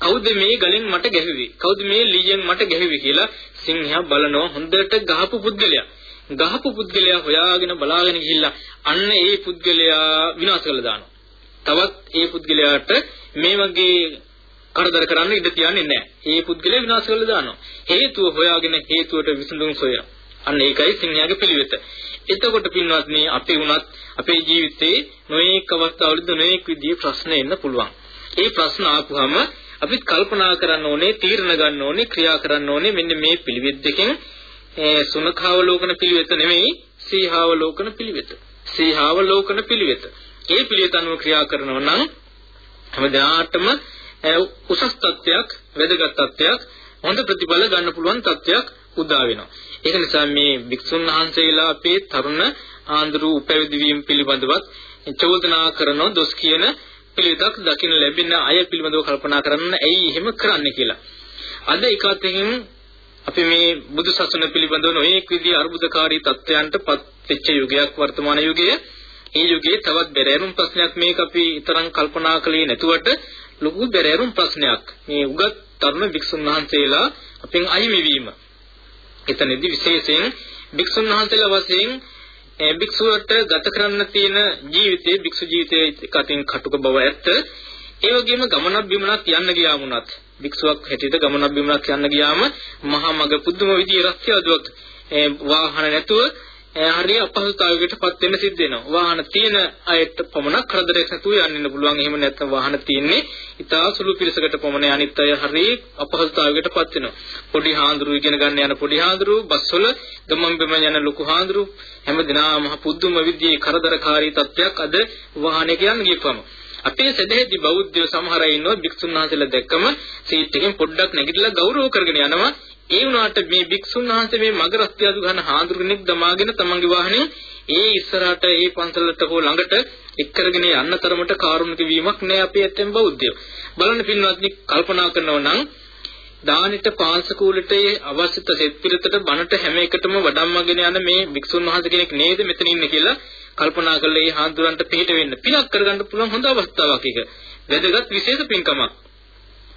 කවුද මේ ගලෙන් මට ගැහුවේ? කවුද මේ ලීයෙන් මට ගැහුවේ කියලා සිංහයා බලනවා හොඳට ගහපු පුද්ගලයා. ගහපු පුද්ගලයා හොයාගෙන බලාගෙන ගිහිල්ලා අන්න ඒ පුද්ගලයා විනාශ කරලා දානවා. තවත් ඒ පුද්ගලයාට මේ වගේ කරදර කරන්න ඉඩ තියන්නේ නැහැ. ඒ පුද්ගලයා විනාශ කරලා දානවා. හේතුව හොයාගෙන හේතුවට විසඳුම් සොයනවා. අන්න ඒකයි සිංහයාගේ පිළිවෙත. එතකොට පින්වත්නි අපි වුණත් අපේ ජීවිතේ නොඑක අවස්ථාවලදී නොඑක විදිහේ ප්‍රශ්න එන්න පුළුවන්. ඒ ප්‍රශ්න ආපුවම අපිත් කල්පනා කරන්න ඕනේ, තීරණ ගන්න ඕනේ, ක්‍රියා කරන්න ඕනේ මෙන්න මේ පිළිවෙත් දෙකෙන් සුනඛාවලෝකන පිළිවෙත නෙමෙයි, සීහාවලෝකන පිළිවෙත. සීහාවලෝකන පිළිවෙත. ඒ පිළිවෙත අනුව ක්‍රියා කරනවා නම් හැමදාටම උසස් තත්ත්වයක්, වැදගත් තත්ත්වයක්, හොඳ ප්‍රතිඵල ගන්න පුළුවන් තත්ත්වයක් උදා වෙනවා. ඒක නිසා මේ වික්ෂුන් වහන්සේලා අපේ තරුණ ආන්දරු උපැවිදි වීම පිළිබඳවත් චෝදනා කරන දොස් කියන පිළිවෙතක් දකින්න ලැබෙන අය පිළිබඳව කල්පනා කරන්න ඇයි එහෙම කරන්නේ කියලා. අද එකතකින් අපි මේ බුදු සසුන පිළිබඳව නොඑක් විදිහේ අර්බුදකාරී තත්ත්වයන්ට පත් වෙච්ච යුගයක් වර්තමාන යුගය. මේ යුගයේ තවත් බැරෑරුම් ප්‍රශ්නයක් මේක අපි තරම් කල්පනා කළේ නැතුවට ලොකු බැරෑරුම් ප්‍රශ්නයක්. මේ උගත් තරුණ භික්ෂුන් වහන්සේලා අපෙන් අහිමි වීම. එතනදී විශේෂයෙන් භික්ෂුන් වහන්සේලා වශයෙන් භික්ෂුවට ගත කරන්න තියෙන ජීවිතයේ භික්ෂු ජීවිතයේ කටින් කටුක බව ඇත්ත. ඒ වගේම ගමනක් බිමනක් යන්න ගියාම උනත් භික්ෂුවක් හැටියට ගමනක් බිමනක් යන්න ගියාම මහා මග පුදුම විදිහේ රස්තියදුවක් වාහන නැතුව හරිය අපහසුතාවයකට පත් වෙන්න සිද්ධ වෙනවා. වාහන තියෙන අයට පමණක් කරදරයක් නැතුව යන්න පුළුවන්. එහෙම නැත්නම් වාහන තියෙන්නේ ඉතා සුළු පිරිසකට පමණ අනිත් අය හරිය අපහසුතාවයකට පත් වෙනවා. පොඩි හාඳුරු ඉගෙන ගන්න යන පොඩි හාඳුරු බස්වල ගමන් බිමන් යන ලොකු හාඳුරු හැමදිනම මහ පුදුම විදිහේ කරදරකාරී තත්ත්වයක් අද වාහනයක යන්න ගියපම අපේ සදෙහිදී බෞද්ධයෝ සමහර අය ඉන්නවා භික්ෂුන් වහන්සේලා දැක්කම සීට් එකෙන් පොඩ්ඩක් නැගිටලා ගෞරව කරගෙන යනවා ඒ වුණාට මේ භික්ෂුන් වහන්සේ මේ මග රස්තියාදු ගන්න හාඳුරු කෙනෙක් දමාගෙන තමන්ගේ වාහනේ ඒ ඉස්සරහට ඒ පන්සලට හෝ ළඟට එක් කරගෙන යන්න තරමට කාරුණික වීමක් නෑ අපේ ඇත්තෙන් බෞද්ධයෝ. බලන්න පින්වත්නි කල්පනා කරනවා නම් දානෙට පාංශකූලට අවශ්‍යත සෙත් පිළිතට බණට හැම එකටම වඩම්මගෙන යන මේ භික්ෂුන් වහන්සේ කෙනෙක් නේද මෙතන ඉන්නේ කියලා කල්පනා කරලා ඒ හාඳුරන්ට පිට වෙන්න පිනක් කරගන්න පුළුවන් හොඳ අවස්ථාවක් ඒක. වැදගත් විශේෂ පින්කමක්.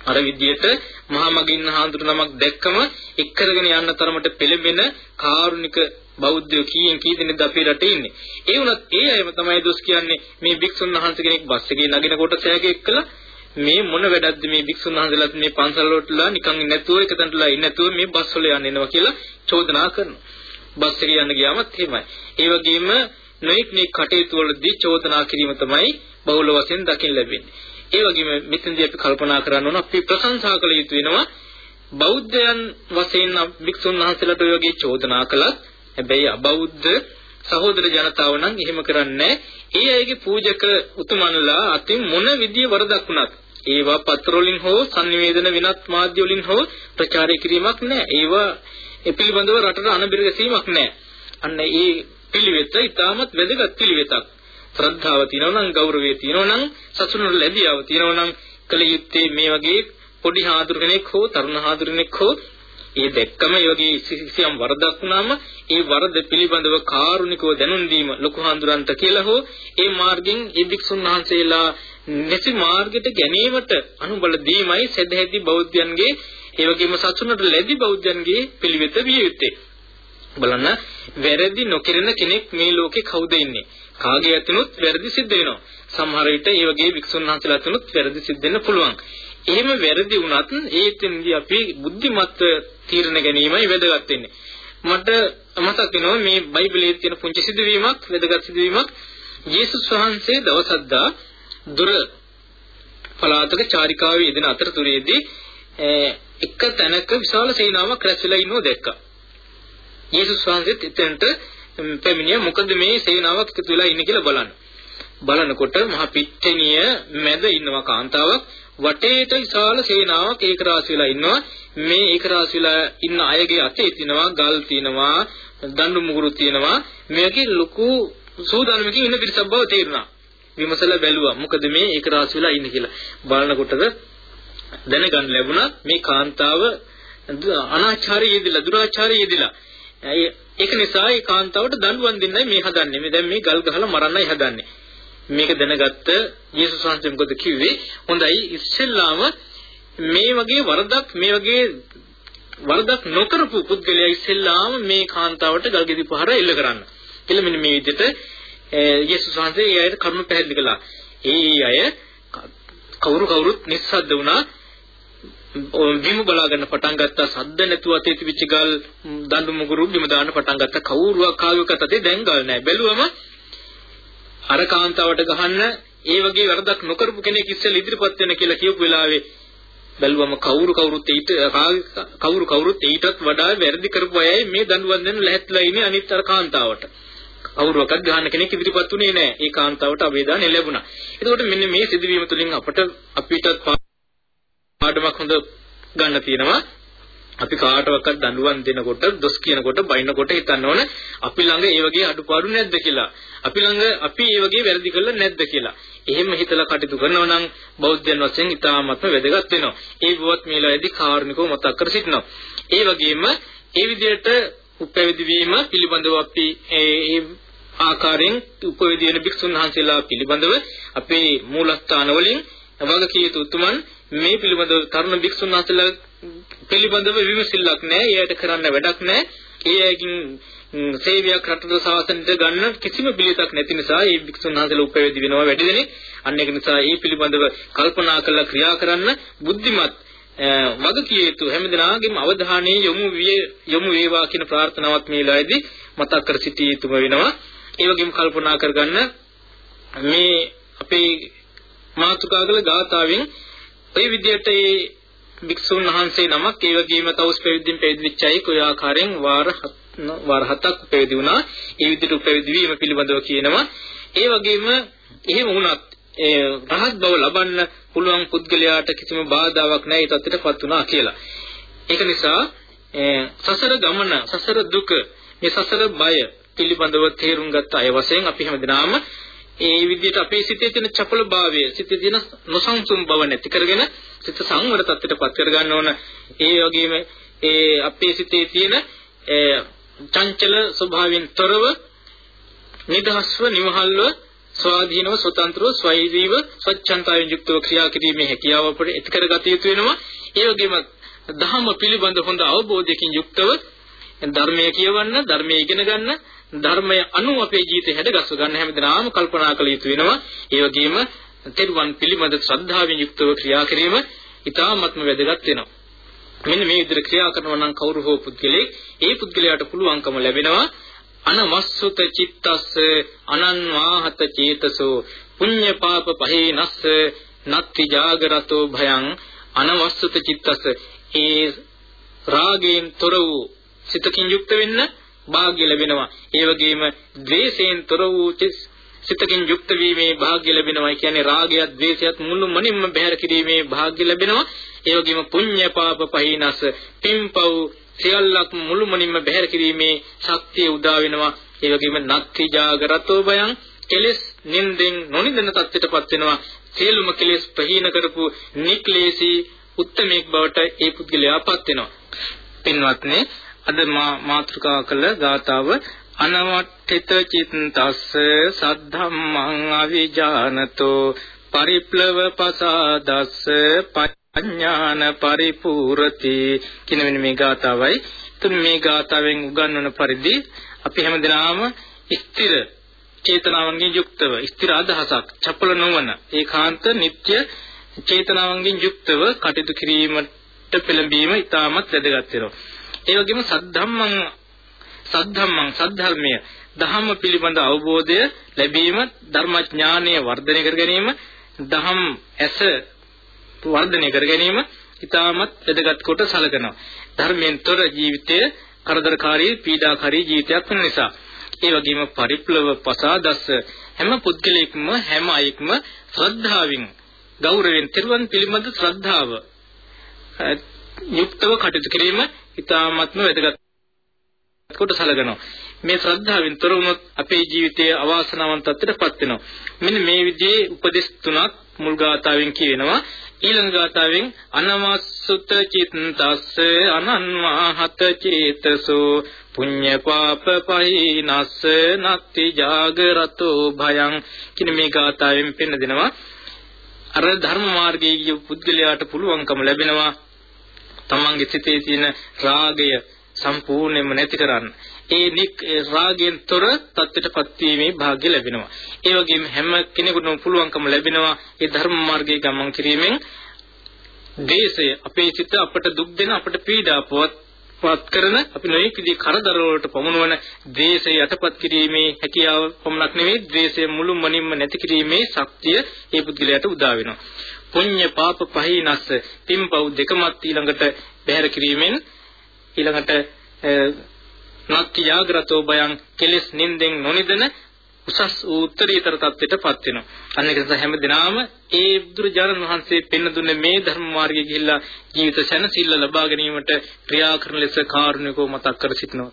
අර විදියට මහා මගින් හාඳුරු නමක් දැක්කම එක් කරගෙන යන්න තරමට පෙළඹෙන කාරුණික බෞද්ධයෝ කීයෙන් කී දෙනෙක්ද අපේ රටේ ඉන්නේ. ඒ වුණත් ඒ අයම තමයි දොස් කියන්නේ මේ භික්ෂුන් වහන්සේ කෙනෙක් බස් එකේ නගිනකොට සෑගේ එක්කලා මේ මොන වැඩක්ද මේ භික්ෂුන් වහන්සේලාත් මේ පන්සල් වලටලා නිකන් නැතුව එකතැනටලා ඉන්නේ නැතුව මේ බස් වල යන්න එනවා කියලා චෝදනා කරනවා. බස් එකේ යන්න ගියාමත් එහෙමයි. ඒ වගේම නොඑක් මේ කටයුතු වලදී චෝදනා කිරීම තමයි බහුල වශයෙන් දකින්න ලැබෙන්නේ. ඒ වගේම මෙතනදී අපි කල්පනා කරන්න ඕන අපි ප්‍රශංසා කළ යුතු වෙනවා බෞද්ධයන් වශයෙන් වික්ෂුන් වහන්සේලාට ඔය වගේ චෝදනා කළත් හැබැයි අබෞද්ධ සහෝදර ජනතාව නම් එහෙම කරන්නේ ඒ අයගේ පූජක උතුමන්ලා අතින් මොන විදිය වරදක් වුණත් ඒවා පත්‍ර වලින් හෝ sannivedana විනත් මාධ්‍ය වලින් හෝ ප්‍රචාරය කිරීමක් නැහැ. ඒවා ඒ පිළිබඳව රටට අනබිර ගැසීමක් නැහැ. අන්න ඒ පිළිවෙත ඉතාමත් වැදගත් පිළිවෙතක්. ශ්‍රද්ධාව තියෙනවා නම් ගෞරවය තියෙනවා නම් සසුනට ලැබියාව තියෙනවා නම් කල යුත්තේ මේ වගේ පොඩි හාදුර කෙනෙක් හෝ තරුණ හාදුර කෙනෙක් හෝ ඒ දැක්කම ඒ වගේ කිසියම් වරදක් වුණාම ඒ වරද පිළිබඳව කාරුණිකව දැනුම් දීම ලොකු හාඳුරන්ට කියලා හෝ ඒ මාර්ගෙන් ඒ භික්ෂුන් වහන්සේලා නැති මාර්ගයට ගැනීමට අනුබල දීමයි සදැහැති බෞද්ධයන්ගේ ඒ වගේම සසුනට ලැබි බෞද්ධයන්ගේ පිළිවෙත විය යුත්තේ. බලන්න වැරදි නොකිරෙන කෙනෙක් මේ ලෝකේ කවුද ඉන්නේ? කාගේ ඇතුණුත් වැරදි සිද්ධ වෙනවා. සමහර විට ඒ වගේ වික්ෂුන් වහන්සේලා ඇතුණුත් වැරදි සිද්ධ වෙන්න පුළුවන්. එහෙම වැරදි වුණත් ඒතෙන්දී අපි බුද්ධිමත්ව තීරණ ගැනීමයි වැදගත් වෙන්නේ. මට මතක් වෙනවා මේ බයිබලයේ තියෙන පුංචි සිදුවීමක් වැදගත් සිදුවීමක්. යේසුස් වහන්සේ දවසක්දා දුර පළාතක චාරිකාවේ යෙදෙන අතරතුරේදී එක තැනක විශාල සේනාවක් රැස් වෙලා ඉන්නව දැක්කා. යේසුස් වහන්සේත් එතනට පැමිණියා මොකද මේ සේනාවක් එකතු වෙලා ඉන්නේ කියලා බලන්න. බලනකොට මහ පිට්ටනිය මැද ඉන්නවා කාන්තාවක්. වටේට විශාල සේනාවක් ඒක රාශි වෙලා ඉන්නවා. මේ ඒක රාශි වෙලා ඉන්න අයගේ අතේ තිනවා ගල් තිනවා දඬු මුගුරු තිනවා මේකේ ලොකු සූදානමකින් ඉන්න පිරිසක් බව තේරුණා. විමසලා බැලුවා. මොකද මේ ඒක රාශි වෙලා ඉන්නේ කියලා. බලනකොටද දැනගන්න ලැබුණා මේ කාන්තාව අනාචාරී යෙදිලා දුරාචාරී යෙදිලා ඒක නිසා ඒ කාන්තාවට දඬුවම් දෙන්නයි මේ හදන්නේ. මේ දැන් මේ ගල් ගහලා මරන්නයි හදන්නේ. මේක දැනගත්ත යේසුස් වහන්සේ මොකද කිව්වේ? හොඳයි ඉස්සෙල්ලාම මේ වගේ වරදක් මේ වගේ වරදක් නොකරපු පුද්ගලයා ඉස්සෙල්ලාම මේ කාන්තාවට ගල්ගෙඩි පහර එල්ල කරන්න. කියලා මෙන්න මේ විදිහට යේසුස් වහන්සේ ඒ අයට කරුණු පැහැදිලි කළා. ඒ අය කවුරු කවුරුත් නිස්සද්ද වුණා. බිම බලා ගන්න පටන් ගත්තා සද්ද නැතුව අතේ තිබිච්ච ගල් දඬු මුගුරු බිම දාන්න පටන් ගත්තා කවුරුවක් ආවකත් අතේ දැන් ගල් නැහැ බැලුවම අර කාන්තාවට ගහන්න ඒ වගේ වරදක් නොකරපු කෙනෙක් ඉස්සෙල්ලා ඉදිරිපත් වෙන කියලා කියපු වෙලාවේ බැලුවම කවුරු කවුරුත් ඊට කවුරු කවුරුත් ඊටත් වඩා වැරදි කරපු අයයි මේ දඬුවම් දෙන්න ලැහැත්ලා ඉන්නේ අනිත් අර කාන්තාවට. කවුරුවක්වත් ගහන්න කෙනෙක් ඉදිරිපත් උනේ නැහැ. ඒ කාන්තාවට අවේදානෙ ලැබුණා. එතකොට මෙන්න මේ සිදුවීම තුළින් අපට අපිටත් පාඩමක් හොඳ ගන්න තියෙනවා. අපි කාටවත් දඬුවම් දෙනකොට දොස් කියනකොට බයිනකොට හිතන්න ඕන අපි ළඟ ඒ වගේ අඩුපාඩු නැද්ද කියලා. අපි ළඟ අපි ඒ වගේ වැරදි කළා නැද්ද කියලා. එහෙම හිතලා කටයුතු කරනවා නම් බෞද්ධයන් වශයෙන් ඉතාමත්ම වැදගත් වෙනවා. ඒ බවත් මේලායේදී කාරණිකව මතක් කර සිටිනවා. ඒ වගේම ඒ විදිහට උපැවිදි වීම පිළිබඳව අපි ඒ ආකාරයෙන් උපවිදි වෙන භික්ෂුන් වහන්සේලා පිළිබඳව අපේ මූලස්ථාන වලින් වගකී යුතු උතුමන් මේ පිළිබඳව තරුණ භික්ෂුන් වහන්සේලා පිළිබඳව විමසිල්ලක් නැහැ. ඒයට කරන්න වැඩක් නැහැ. ඒ අයකින් සේවයක් රටට සාසනයට ගන්න කිසිම පිළිවෙතක් නැති නිසා මේ භික්ෂුන් වහන්සේලා උපවැදි වෙනවා වැඩි දෙනෙක්. අන්න ඒක නිසා මේ පිළිබඳව කල්පනා කරලා ක්‍රියා කරන්න බුද්ධිමත් වගකිය යුතු හැමදෙනාගේම අවධානය යොමු විය යොමු වේවා කියන ප්‍රාර්ථනාවක් මේ වෙලාවේදී මතක් කර සිටිය යුතුම වෙනවා. ඒ වගේම කල්පනා කරගන්න මේ අපේ මාතුකාගල ගාථාවෙන් ඒ විදිහට මේ භික්ෂුන් වහන්සේ නමක් ඒ වගේම තවුස් පැවිද්දෙන් පැවිදිච්ච අය කොයි ආකාරයෙන් වාර වාර හතක් පැවිදි වුණා. ඒ විදිහට පැවිදි වීම පිළිබඳව කියනවා. ඒ වගේම එහෙම වුණත් ඒ රහත් බව ලබන්න පුළුවන් පුද්ගලයාට කිසිම බාධාවක් නැහැ ඒ තත්ත්වයටපත් වුණා කියලා. ඒක නිසා සසර ගමන, සසර දුක, මේ සසර බය පිළිබඳව තේරුම් ගත්ත අය වශයෙන් අපි හැමදෙනාම ඒ විදිහට අපේ සිතේ තියෙන චපල භාවය, සිතේ තියෙන නොසන්සුන් බව නැති කරගෙන සිත සංවර තත්ත්වයටපත් කරගන්න ඕන. ඒ වගේම ඒ අපේ සිතේ තියෙන චංචල ස්වභාවයෙන් තොරව නිදහස්ව නිවහල්ව ස්වාධීනව ස්වතන්ත්‍රව ස්වෛරීව සත්‍යන්තයෙන් යුක්තව ක්‍රියා කිරීමේ හැකියාව අපට ඇති කරගත යුතු වෙනවා. ඒ වගේම ධර්ම පිළිබඳ හොඳ අවබෝධයකින් යුක්තව ධර්මය කියවන්න, ධර්මය ඉගෙන ගන්න, ධර්මය අනුව අපේ ජීවිතය හැඩගස්ව ගන්න හැමදෙනාම කල්පනා කළ යුතු වෙනවා. ඒ වගේම තෙරුවන් පිළිබඳ ශ්‍රද්ධාවෙන් යුක්තව ක්‍රියා කිරීම ඉතාමත්ම වැදගත් වෙනවා. මෙන්න මේ විදිහට ක්‍රියා කරනවා නම් කවුරු හෝ පුද්ගලෙක් ඒ පුද්ගලයාට පුළුවන්කම ලැබෙනවා අනවස්සුත චිත්තස්ස අනන්වාහත චේතසෝ පුඤ්ඤ පාප පහේනස්ස නත්ති ජාගරතෝ භයං අනවස්සුත චිත්තස්ස ඒ රාගයෙන් තොර වූ සිතකින් යුක්ත වෙන්න වාග්ය ලැබෙනවා. ඒ වගේම ද්වේෂයෙන් තොර වූ සිතකින් යුක්ත වීමේ වාග්ය ලැබෙනවා. ඒ කියන්නේ රාගයත් ද්වේෂයත් මුළු මනින්ම බැහැර කිරීමේ වාග්ය ලැබෙනවා. ඒ වගේම පුඤ්ඤ පාප පහිනස පිම්පව් සියල්ලක් මුළු මනින්ම බැහැර කිරීමේ ශක්තිය උදා වෙනවා. ඒ වගේම නත්ති ජාගරතෝ බයං කෙලස් නින්දෙන් නොනිදන තත්ත්වයටපත් වෙනවා. සියලුම කෙලස් ප්‍රහීන කරපු නික්ලේශී උත්තමෙක් බවට ඒ පුද්ගලයාපත් වෙනවා. පින්වත්නි අද මා මාතෘකා කළ ගාතාව අනවට්ඨිත චිත්තස්ස සද්ධම්මං අවිජානතෝ පරිප්ලව පසාදස්ස පඥාන පරිපූර්ති කියන මෙන්න මේ ගාතාවයි. තුන් මේ ගාතාවෙන් උගන්වන පරිදි අපි හැමදෙනාම ස්ථිර චේතනාවන්ගෙන් යුක්තව ස්ථිර අදහසක් චපල නොවන ඒකාන්ත නিত্য චේතනාවන්ගෙන් යුක්තව කටයුතු කිරීමට පෙළඹීම ඉතාමත් වැදගත් වෙනවා. ඒ වගේම සද්ධම්මං සද්ධම්මං සද්ධර්මය දහම පිළිබඳ අවබෝධය ලැබීම ධර්මඥානය වර්ධනය කර ගැනීම දහම් ඇස වර්ධනය කර ගැනීම ඉතාමත් වැදගත් කොට සැලකනවා. ධර්මයෙන් තොර ජීවිතය කරදරකාරී පීඩාකාරී ජීවිතයක් වෙන නිසා ඒ වගේම පරිප්ලව පසාදස්ස හැම පුද්ගලයෙක්ම හැම අයෙක්ම ශ්‍රද්ධාවෙන් ගෞරවයෙන් තිරුවන් පිළිබඳ ශ්‍රද්ධාව යුක්තව කටයුතු කිරීම ඉතාමත්ම වැදගත් කොට සැලකනවා. මේ ශ්‍රද්ධාවෙන් තොර වුණොත් අපේ ජීවිතයේ අවාසනාවන්ත තත්ත්වයටපත් වෙනවා. මෙන්න මේ විදිහේ උපදේශ තුනක් මුල් ගාථාවෙන් කියනවා. ඊළඟ ගාථාවෙන් අනවස්සුත චිත්තස්ස අනන්වාහත චේතසෝ පුඤ්ඤ පාප පහිනස්ස නත්ති ජාගරතෝ භයං කියන මේ ගාථාවෙන් පෙන්න දෙනවා අර ධර්ම මාර්ගයේ ගිය පුද්ගලයාට පුළුවන්කම ලැබෙනවා තමන්ගේ සිතේ තියෙන රාගය සම්පූර්ණයෙන්ම නැති කරන්න. ඒ නික් රාගයෙන් තොර தත්ත්වයටපත් වීමේ වාග්ය ලැබෙනවා. ඒ වගේම හැම කෙනෙකුටම පුළුවන්කම ලැබෙනවා ඒ ධර්ම මාර්ගයේ ගමන් කිරීමෙන් දේශය අපේ සිත අපට දුක් දෙන අපට පීඩා පවත් කරන අපි නොයෙක් විදිහේ කරදර වලට පමුණවන ද්වේෂය යටපත් කිරීමේ හැකියාව පමණක් නෙවෙයි ද්වේෂය මුළු මනින්ම නැති කිරීමේ ශක්තිය ඒ පුද්ගලයාට උදා වෙනවා. පුඤ්ඤ පාප පහිනස්ස පින්පව් දෙකමත් ඊළඟට බැහැර කිරීමෙන් ඊළඟට නත්ති යාග්‍රතෝ බයං කෙලස් නින්දෙන් නොනිදන උසස් උත්තරීතර තත්ත්වයටපත් වෙනවා. අන්න ඒක නිසා හැමදෙනාම ඒ බුදුරජාණන් වහන්සේ පෙන්න දුන්නේ මේ ධර්ම මාර්ගයේ ගිහිල්ලා ජීවිත සැනසෙල්ල ලබා ගැනීමට ක්‍රියා කරන ලෙස කාරුණිකව මතක් කර සිටිනවා.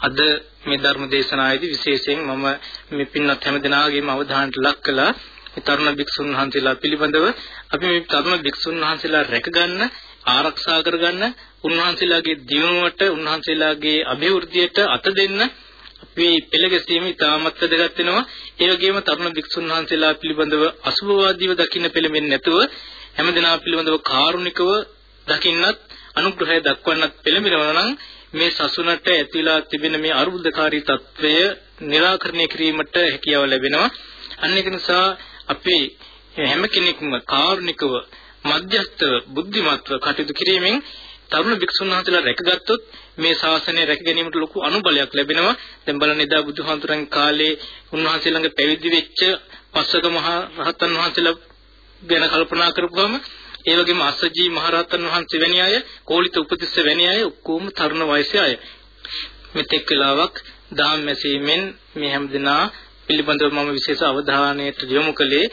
අද මේ ධර්ම දේශනාවේදී විශේෂයෙන් මම මේ පින්වත් හැමදෙනාගේම අවධානයට ලක් කළා මේ තරුණ භික්ෂුන් වහන්සේලා පිළිබඳව අපි මේ තරුණ භික්ෂුන් වහන්සේලා රැකගන්න ආරක්ෂා කරගන්න උන්වහන්සේලාගේ දියුණුවට උන්වහන්සේලාගේ අභිවෘද්ධියට අත දෙන්න අපි පෙළගැසීම ඉතාමත් වැදගත් වෙනවා. ඒ වගේම තරුණ භික්ෂුන් වහන්සේලා පිළිබඳව අසුභවාදීව දකින්න පෙළඹෙන්නේ නැතුව හැමදෙනා පිළිබඳව කාරුණිකව දකින්නත් අනුග්‍රහය දක්වන්නත් පෙළඹෙනවා නම් මේ සසුනට ඇතිලා තිබෙන මේ අරුබුදකාරී తත්වය निराකරණය කිරීමට හැකියාව ලැබෙනවා. අන්න ඒක නිසා අපි හැම කෙනෙකුම කාරුණිකව මධ්‍යස්ථ බුද්ධිමත්ව කටයුතු කිරීමෙන් තරුණ භික්ෂුන් වහන්සේලා රැකගත්තොත් මේ ශාසනය රැක ගැනීමට ලොකු අනුබලයක් ලැබෙනවා. දැන් බලන්න එදා බුදුහාමුදුරන් කාලේ උන්වහන්සේ ළඟ පැවිදි වෙච්ච පස්වක මහා රහතන් වහන්සේලා ගැන කල්පනා කරපුවම ඒ වගේම අස්සජී මහරහතන් වහන්සේ වැනි අය, කෝලිත උපතිස්ස වැනි අය ඔක්කොම තරුණ වයසේ අය. මෙතෙක් වෙලාවක් දාම් මැසීමෙන් මේ හැමදෙනා පිළිබඳව මම විශේෂ අවධානයට යොමු කළේ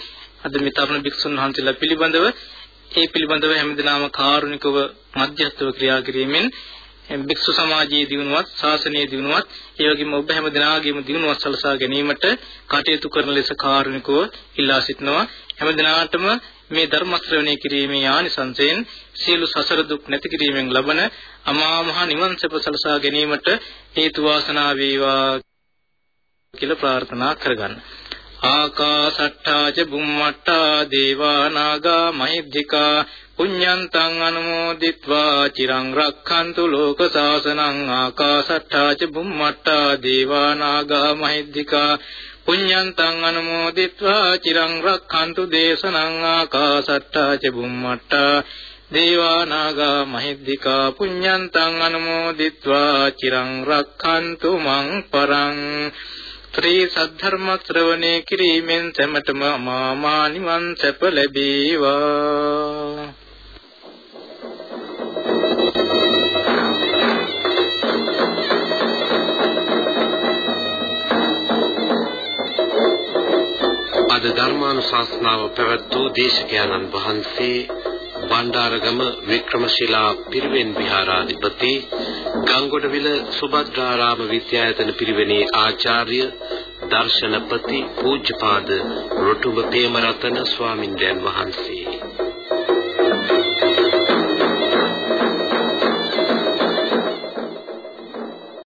අද මේ තරුණ භික්ෂුන් වහන්සේලා පිළිබඳව. ඒ පිළිබඳව හැමදෙනාම කාරුණිකව මධ්‍යස්ථව ක්‍රියා කිරීමෙන් භික්ෂු සමාජයේ දිනුවත් ශාසනයේ දිනුවත් ඒ වගේම ඔබ හැමදෙනාගේම දිනුවත් සලසා ගැනීමට කටයුතු කරන ලෙස කාරුණිකව ඉල්ලා සිටිනවා. හැමදෙනාටම මේ ධර්ම ශ්‍රවණය කිරීමේ ආනිසංසයෙන් සියලු සසර දුක් නැති කිරීමෙන් ලබන අමා මහ නිවන් සප සලසා ගැනීමට හේතු වාසනා වේවා. කියලා ප්‍රාර්ථනා කරගන්න. ආකාසට්ටා ච බුම්මට්ටා දේවා නාග මහිද්దికා පුඤ්ඤන්තං අනුමෝදිත්වා චිරං රක්ඛන්තු ලෝක සාසනං ආකාසට්ටා ච බුම්මට්ටා දේවා නාග මහිද්దికා පුඤ්ඤන්තං අනුමෝදිත්වා චිරං රක්ඛන්තු දේශනං ආකාසට්ටා ච බුම්මට්ටා දේවා නාග මහිද්దికා පුඤ්ඤන්තං අනුමෝදිත්වා චිරං රක්ඛන්තු මං පරං ශ්‍රී සද්ධර්ම ශ්‍රවණය කිරීමෙන් සැමටම අමාමා නිවන් සැප ලැබේවා. අද ධර්මානුශාසනාව පැවැත් වූ දේශකයන්න් වහන්සේ බණ්ඩාරගම වික්‍රමශිලා පිරිවෙන් විහාරාධිපති ගංගොඩවිල සුභද්‍රාරාම විද්‍යායතන පිරිවෙනේ ආචාර්ය දර්ශනපති පූජ්‍යපාද රොටුඹ ප්‍රේමරතන ස්වාමින්දයන් වහන්සේ.